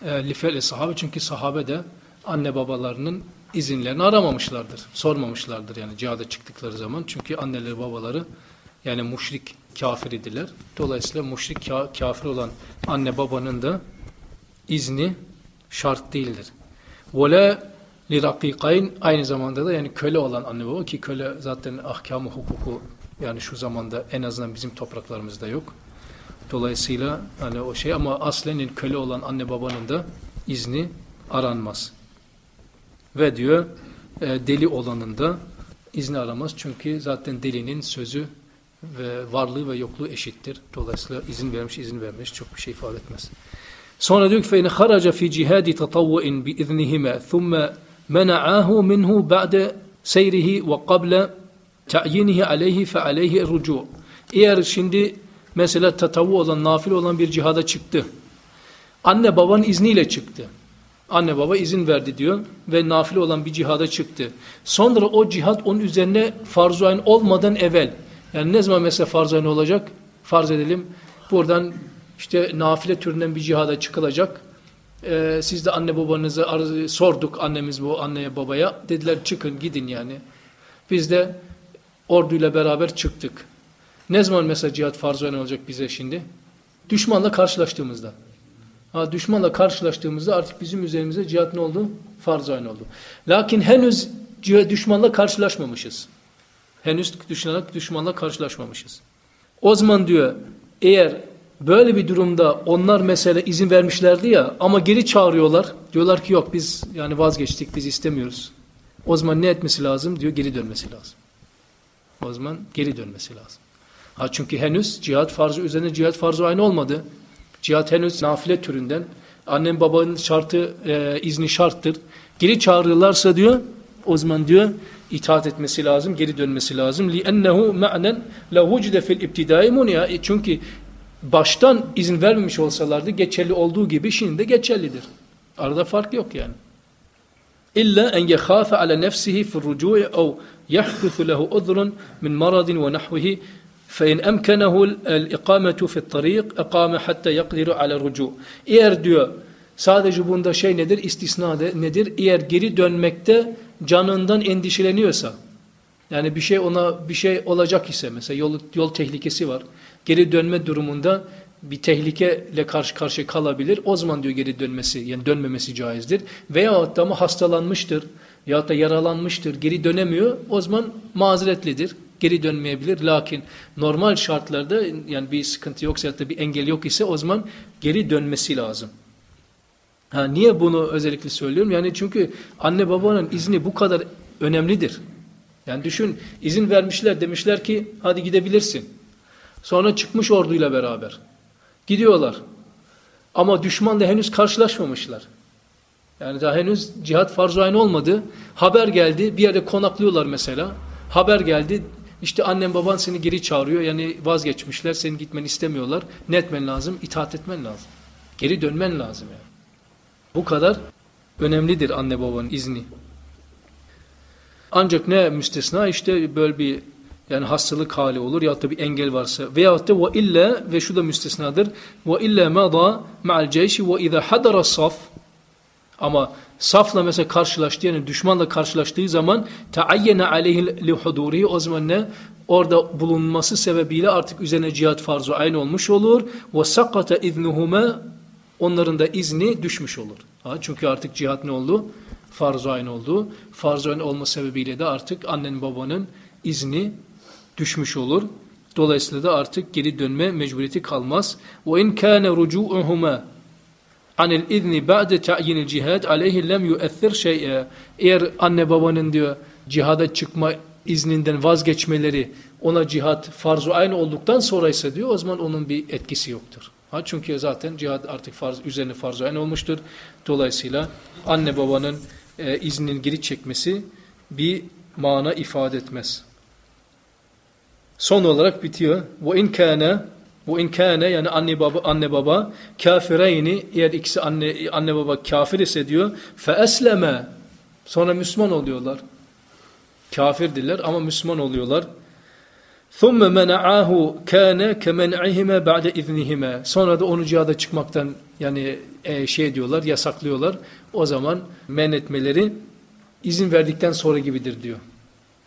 e, life'li sahabe çünkü sahabe de anne babalarının izinlerini aramamışlardır. Sormamışlardır yani cihada çıktıkları zaman. Çünkü anneleri babaları yani müşrik kafir idiler. Dolayısıyla müşrik ka kafir olan anne babanın da izni şart değildir. Ve lirakikayn aynı zamanda da yani köle olan anne baba ki köle zaten ahkamı hukuku yani şu zamanda en azından bizim topraklarımızda yok. Dolayısıyla hani o şey ama aslenin köle olan anne babanın da izni aranmaz. Ve diyor e, deli olanın da izni aramaz. Çünkü zaten delinin sözü ve varlığı ve yokluğu eşittir. Dolayısıyla izin vermiş, izin vermiş çok bir şey ifade etmez. Sonra diyor ki فَاِنْ خَرَجَ فِي جِهَادِ تَطَوُّئٍ بِإِذْنِهِمَا ثُمَّ mena'ahu minhu ba'de seyrihi ve qabla ta'yinihi aleyhi fe aleyhi rucu. Eğer şimdi mesela tatavu olan, nafil olan bir cihada çıktı. Anne babanın izniyle çıktı. Anne baba izin verdi diyor ve nafile olan bir cihada çıktı. Sonra o cihat onun üzerine farz-ı olmadan evvel. Yani ne zaman mesela farz ayn olacak? Farz edelim buradan işte nafile türünden bir cihada çıkılacak. Ee, siz de anne babanızı sorduk annemiz bu anneye babaya. Dediler çıkın gidin yani. Biz de orduyla beraber çıktık. Ne zaman mesela cihat farz olacak bize şimdi? Düşmanla karşılaştığımızda. Ha, düşmanla karşılaştığımızda artık bizim üzerimize cihat ne oldu? Farz oldu. Lakin henüz düşmanla karşılaşmamışız. Henüz düşmanla, düşmanla karşılaşmamışız. O zaman diyor eğer Böyle bir durumda onlar mesela izin vermişlerdi ya ama geri çağırıyorlar. Diyorlar ki yok biz yani vazgeçtik biz istemiyoruz. O zaman ne etmesi lazım? Diyor geri dönmesi lazım. O zaman geri dönmesi lazım. Ha çünkü henüz cihat farzı üzerine cihat farzı aynı olmadı. Cihat henüz nafile türünden. Annem babanın şartı e, izni şarttır. Geri çağırırlarsa diyor o zaman diyor itaat etmesi lazım, geri dönmesi lazım. Li ennehu ma'nen la hucde fil ibtidai munya. E, çünkü baştan izin vermemiş olsalardı geçerli olduğu gibi şimdi de geçerlidir. Arada fark yok yani. İlla en yekhafe ala nefsihi fi rucu'i ev yahdusu lehu udrun min maradin ve nahvihi فَاِنْ اَمْكَنَهُ الْاِقَامَةُ فِي الطَّرِيقِ اَقَامَ حَتَّى يَقْدِرُ عَلَى الرُّجُوءِ Eğer diyor sadece bunda şey nedir? İstisna de, nedir? Eğer geri dönmekte canından endişeleniyorsa yani bir şey ona bir şey olacak ise mesela yol, yol tehlikesi var. Geri dönme durumunda bir tehlikeyle karşı karşıya kalabilir. O zaman diyor geri dönmesi yani dönmemesi caizdir. Veya ama hastalanmıştır ya da yaralanmıştır geri dönemiyor. O zaman mazeretlidir. Geri dönmeyebilir. Lakin normal şartlarda yani bir sıkıntı yoksa ya da bir engel yok ise o zaman geri dönmesi lazım. Ha, niye bunu özellikle söylüyorum? Yani çünkü anne babanın izni bu kadar önemlidir. Yani düşün izin vermişler demişler ki hadi gidebilirsin. Sonra çıkmış orduyla beraber. Gidiyorlar. Ama düşmanla henüz karşılaşmamışlar. Yani daha henüz cihat farz aynı olmadı. Haber geldi bir yerde konaklıyorlar mesela. Haber geldi işte annem baban seni geri çağırıyor yani vazgeçmişler senin gitmeni istemiyorlar. Ne etmen lazım? İtaat etmen lazım. Geri dönmen lazım yani. Bu kadar önemlidir anne babanın izni. Ancak ne müstesna işte böyle bir yani hastalık hali olur ya da bir engel varsa. Veyahut da ve illa ve şu da müstesnadır. Ve illa mada ma'al ceyşi ve iza hadara saf. Ama safla mesela karşılaştı yani düşmanla karşılaştığı zaman taayyene aleyhi lihudurihi o zaman ne? Orada bulunması sebebiyle artık üzerine cihat farzu aynı olmuş olur. Ve sakata iznuhuma. Onların da izni düşmüş olur. Ha, çünkü artık cihat ne oldu? Farz-ı ayn oldu. Farz-ı ayn olma sebebiyle de artık annen babanın izni düşmüş olur. Dolayısıyla da artık geri dönme mecburiyeti kalmaz. Ve in kana rucu'uhuma anil izni ba'de ta'yinil cihad aleyhi lem yu'ethir şey'e. Eğer anne babanın diyor cihada çıkma izninden vazgeçmeleri ona cihat farz-ı ayn olduktan sonra ise diyor o zaman onun bir etkisi yoktur. Ha çünkü zaten cihad artık farz üzerine farz-ı ayn olmuştur. Dolayısıyla anne babanın e, izninin geri çekmesi bir mana ifade etmez. Son olarak bitiyor. Bu in kana bu in kana yani anne baba anne baba kafireyni eğer ikisi anne anne baba kafir ise diyor fe esleme sonra Müslüman oluyorlar. Kafirdiler ama Müslüman oluyorlar. ثُمَّ مَنَعَاهُ كَانَ كَمَنْعِهِمَا بَعْدَ اِذْنِهِمَا Sonra da onu cihada çıkmaktan yani e, şey diyorlar, yasaklıyorlar. O zaman men etmeleri izin verdikten sonra gibidir diyor.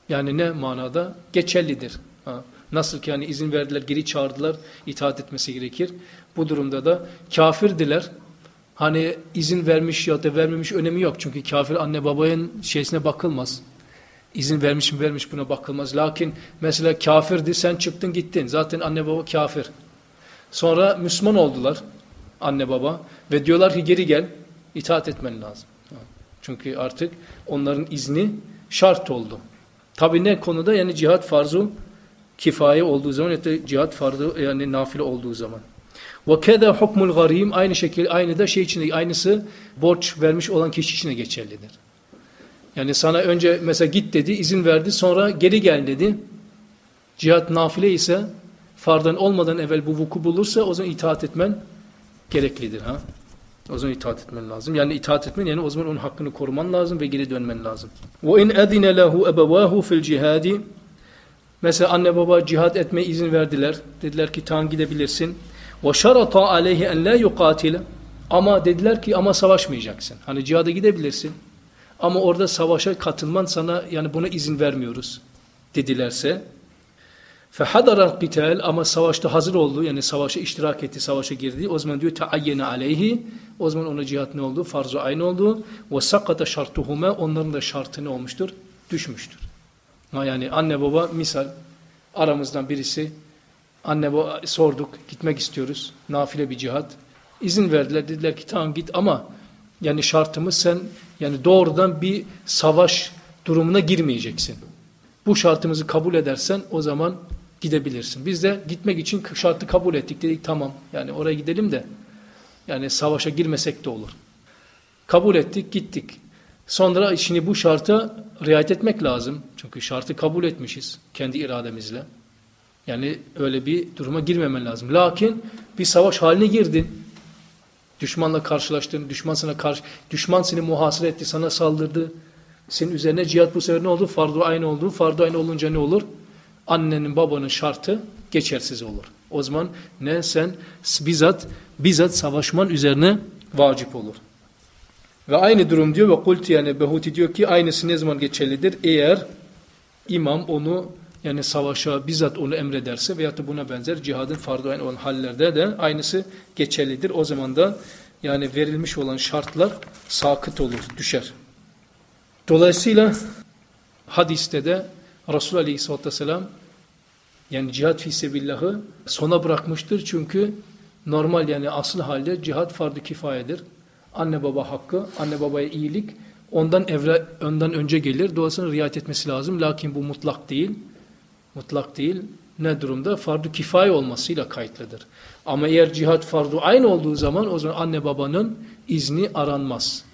Yani ne manada? Geçerlidir. Ha. Nasıl ki yani izin verdiler, geri çağırdılar, itaat etmesi gerekir. Bu durumda da kafirdiler. Hani izin vermiş ya da vermemiş önemi yok. Çünkü kafir anne babanın şeysine bakılmaz. İzin vermiş mi vermiş buna bakılmaz. Lakin mesela kafirdi sen çıktın gittin. Zaten anne baba kafir. Sonra Müslüman oldular anne baba ve diyorlar ki geri gel itaat etmen lazım. Çünkü artık onların izni şart oldu. Tabi ne konuda yani cihat farzu kifaye olduğu zaman ya da cihat farzu yani nafile olduğu zaman. Ve keda hukmul garim aynı şekilde aynı da şey içinde aynısı borç vermiş olan kişi için de geçerlidir. Yani sana önce mesela git dedi, izin verdi, sonra geri gel dedi. Cihat nafile ise fardan olmadan evvel bu vuku bulursa o zaman itaat etmen gereklidir. ha. O zaman itaat etmen lazım. Yani itaat etmen yani o zaman onun hakkını koruman lazım ve geri dönmen lazım. Ve in adine lehu ebevahu fil cihadi Mesela anne baba cihat etmeye izin verdiler. Dediler ki tamam gidebilirsin. Ve şarata aleyhi en la yuqatile ama dediler ki ama savaşmayacaksın. Hani cihada gidebilirsin. Ama orada savaşa katılman sana yani buna izin vermiyoruz dedilerse فَحَدَرَ الْقِتَالِ ama savaşta hazır oldu yani savaşa iştirak etti, savaşa girdi. O zaman diyor تَعَيَّنَ aleyhi O zaman ona cihat ne oldu? Farz-ı aynı oldu. وَسَقَّةَ şartuhuma Onların da şartı ne olmuştur? Düşmüştür. Yani anne baba misal aramızdan birisi anne baba sorduk gitmek istiyoruz. Nafile bir cihat. İzin verdiler. Dediler ki tamam git ama yani şartımız sen yani doğrudan bir savaş durumuna girmeyeceksin. Bu şartımızı kabul edersen o zaman gidebilirsin. Biz de gitmek için şartı kabul ettik dedik tamam yani oraya gidelim de yani savaşa girmesek de olur. Kabul ettik gittik. Sonra şimdi bu şarta riayet etmek lazım. Çünkü şartı kabul etmişiz kendi irademizle. Yani öyle bir duruma girmemen lazım. Lakin bir savaş haline girdin. Düşmanla karşılaştın, düşman sana karşı, düşman seni muhasır etti, sana saldırdı. Senin üzerine cihat bu sefer ne oldu? Fardu aynı oldu. Fardu aynı olunca ne olur? Annenin babanın şartı geçersiz olur. O zaman ne sen bizzat bizzat savaşman üzerine vacip olur. Ve aynı durum diyor ve kult yani Behuti diyor ki aynısı ne zaman geçerlidir? Eğer imam onu yani savaşa bizzat onu emrederse veyahut da buna benzer cihadın fardu olan hallerde de aynısı geçerlidir. O zaman da yani verilmiş olan şartlar sakıt olur, düşer. Dolayısıyla hadiste de Resulullah Aleyhisselatü Vesselam yani cihat fi sebillahı sona bırakmıştır. Çünkü normal yani asıl halde cihat fardı kifayedir. Anne baba hakkı, anne babaya iyilik ondan evre, önden önce gelir. Dolayısıyla riayet etmesi lazım. Lakin bu mutlak değil. Mutlak değil. Ne durumda? Fardu kifaye olmasıyla kayıtlıdır. Ama eğer cihat fardu aynı olduğu zaman o zaman anne babanın izni aranmaz.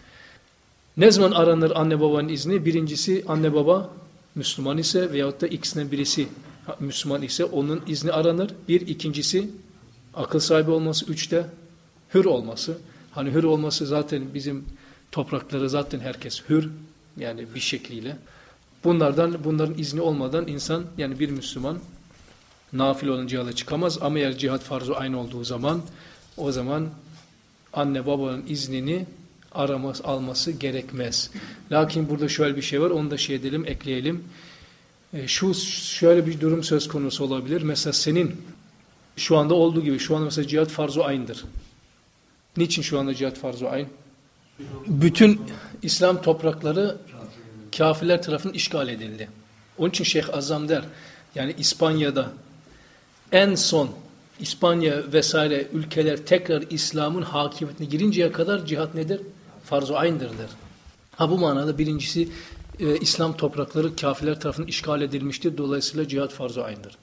Ne zaman aranır anne babanın izni? Birincisi anne baba Müslüman ise veyahut da ikisinden birisi Müslüman ise onun izni aranır. Bir, ikincisi akıl sahibi olması. Üçte hür olması. Hani hür olması zaten bizim toprakları zaten herkes hür. Yani bir şekliyle. Bunlardan bunların izni olmadan insan yani bir Müslüman nafil olan cihada çıkamaz. Ama eğer cihat farzı aynı olduğu zaman o zaman anne babanın iznini araması, alması gerekmez. Lakin burada şöyle bir şey var. Onu da şey edelim, ekleyelim. E, şu şöyle bir durum söz konusu olabilir. Mesela senin şu anda olduğu gibi şu anda mesela cihat farzu aynıdır. Niçin şu anda cihat farzu ayn? Bütün İslam toprakları kafirler tarafından işgal edildi. Onun için Şeyh Azam der yani İspanya'da en son İspanya vesaire ülkeler tekrar İslam'ın hakimiyetine girinceye kadar cihat nedir? Farz-ı ayn'dır der. Ha bu manada birincisi e, İslam toprakları kafirler tarafından işgal edilmiştir. Dolayısıyla cihat farz-ı ayn'dır.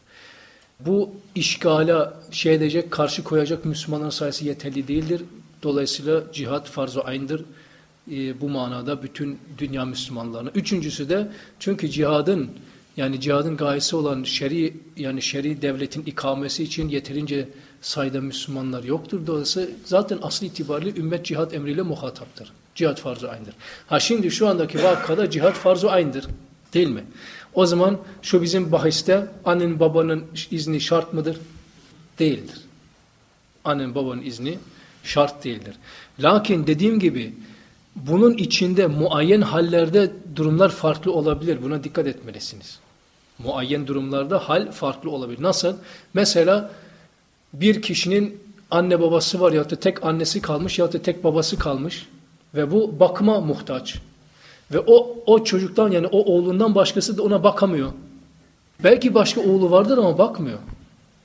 Bu işgala şey edecek, karşı koyacak Müslümanların sayısı yeterli değildir. Dolayısıyla cihat farz-ı ayn'dır. E, bu manada bütün dünya Müslümanlarına. Üçüncüsü de çünkü cihadın yani cihadın gayesi olan şer'i yani şer'i devletin ikamesi için yeterince sayıda Müslümanlar yoktur. Dolayısıyla zaten asıl itibariyle ümmet cihat emriyle muhataptır. Cihat farz-ı aynıdır. Ha şimdi şu andaki vakada cihat farz-ı aynıdır. Değil mi? O zaman şu bizim bahiste annenin babanın izni şart mıdır? Değildir. Annenin babanın izni şart değildir. Lakin dediğim gibi bunun içinde muayyen hallerde durumlar farklı olabilir. Buna dikkat etmelisiniz. Muayyen durumlarda hal farklı olabilir. Nasıl? Mesela bir kişinin anne babası var ya da tek annesi kalmış ya da tek babası kalmış ve bu bakıma muhtaç. Ve o, o çocuktan yani o oğlundan başkası da ona bakamıyor. Belki başka oğlu vardır ama bakmıyor.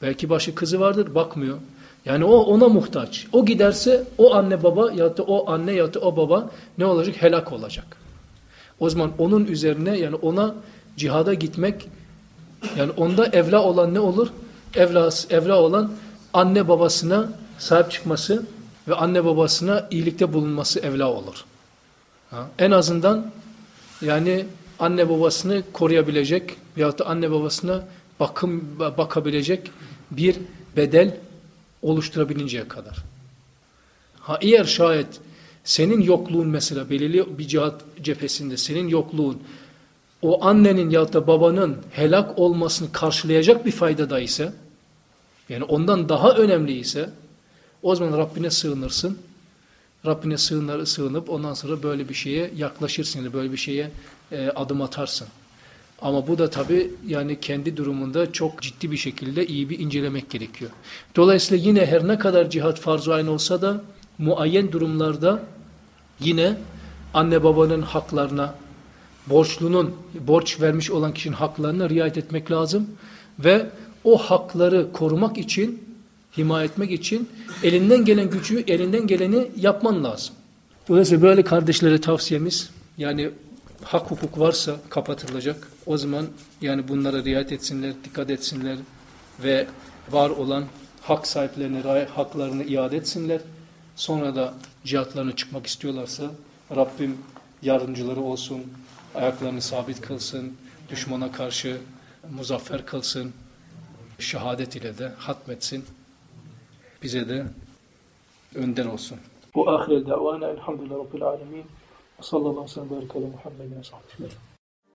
Belki başka kızı vardır bakmıyor. Yani o ona muhtaç. O giderse o anne baba ya da o anne ya da o baba ne olacak? Helak olacak. O zaman onun üzerine yani ona cihada gitmek yani onda evla olan ne olur? Evla, evla olan anne babasına sahip çıkması ve anne babasına iyilikte bulunması evla olur. Ha? En azından yani anne babasını koruyabilecek veyahut da anne babasına bakım bakabilecek bir bedel oluşturabilinceye kadar. Ha eğer şayet senin yokluğun mesela belirli bir cihat cephesinde senin yokluğun o annenin ya da babanın helak olmasını karşılayacak bir faydada ise yani ondan daha önemli ise o zaman Rabbine sığınırsın. Rabbine sığınır, sığınıp ondan sonra böyle bir şeye yaklaşırsın. Böyle bir şeye e, adım atarsın. Ama bu da tabi yani kendi durumunda çok ciddi bir şekilde iyi bir incelemek gerekiyor. Dolayısıyla yine her ne kadar cihat farz aynı olsa da muayyen durumlarda yine anne babanın haklarına, borçlunun, borç vermiş olan kişinin haklarına riayet etmek lazım. Ve o hakları korumak için, himaye etmek için elinden gelen gücü, elinden geleni yapman lazım. Dolayısıyla böyle kardeşlere tavsiyemiz, yani hak hukuk varsa kapatılacak. O zaman yani bunlara riayet etsinler, dikkat etsinler ve var olan hak sahiplerine haklarını iade etsinler. Sonra da cihatlarına çıkmak istiyorlarsa Rabbim yardımcıları olsun, ayaklarını sabit kılsın, düşmana karşı muzaffer kılsın, şehadet ile de hatmetsin, bize de önder olsun. Bu ahirel davana elhamdülillahi rabbil alemin. Sallallahu aleyhi ve sellem ve Muhammedin sahbihi.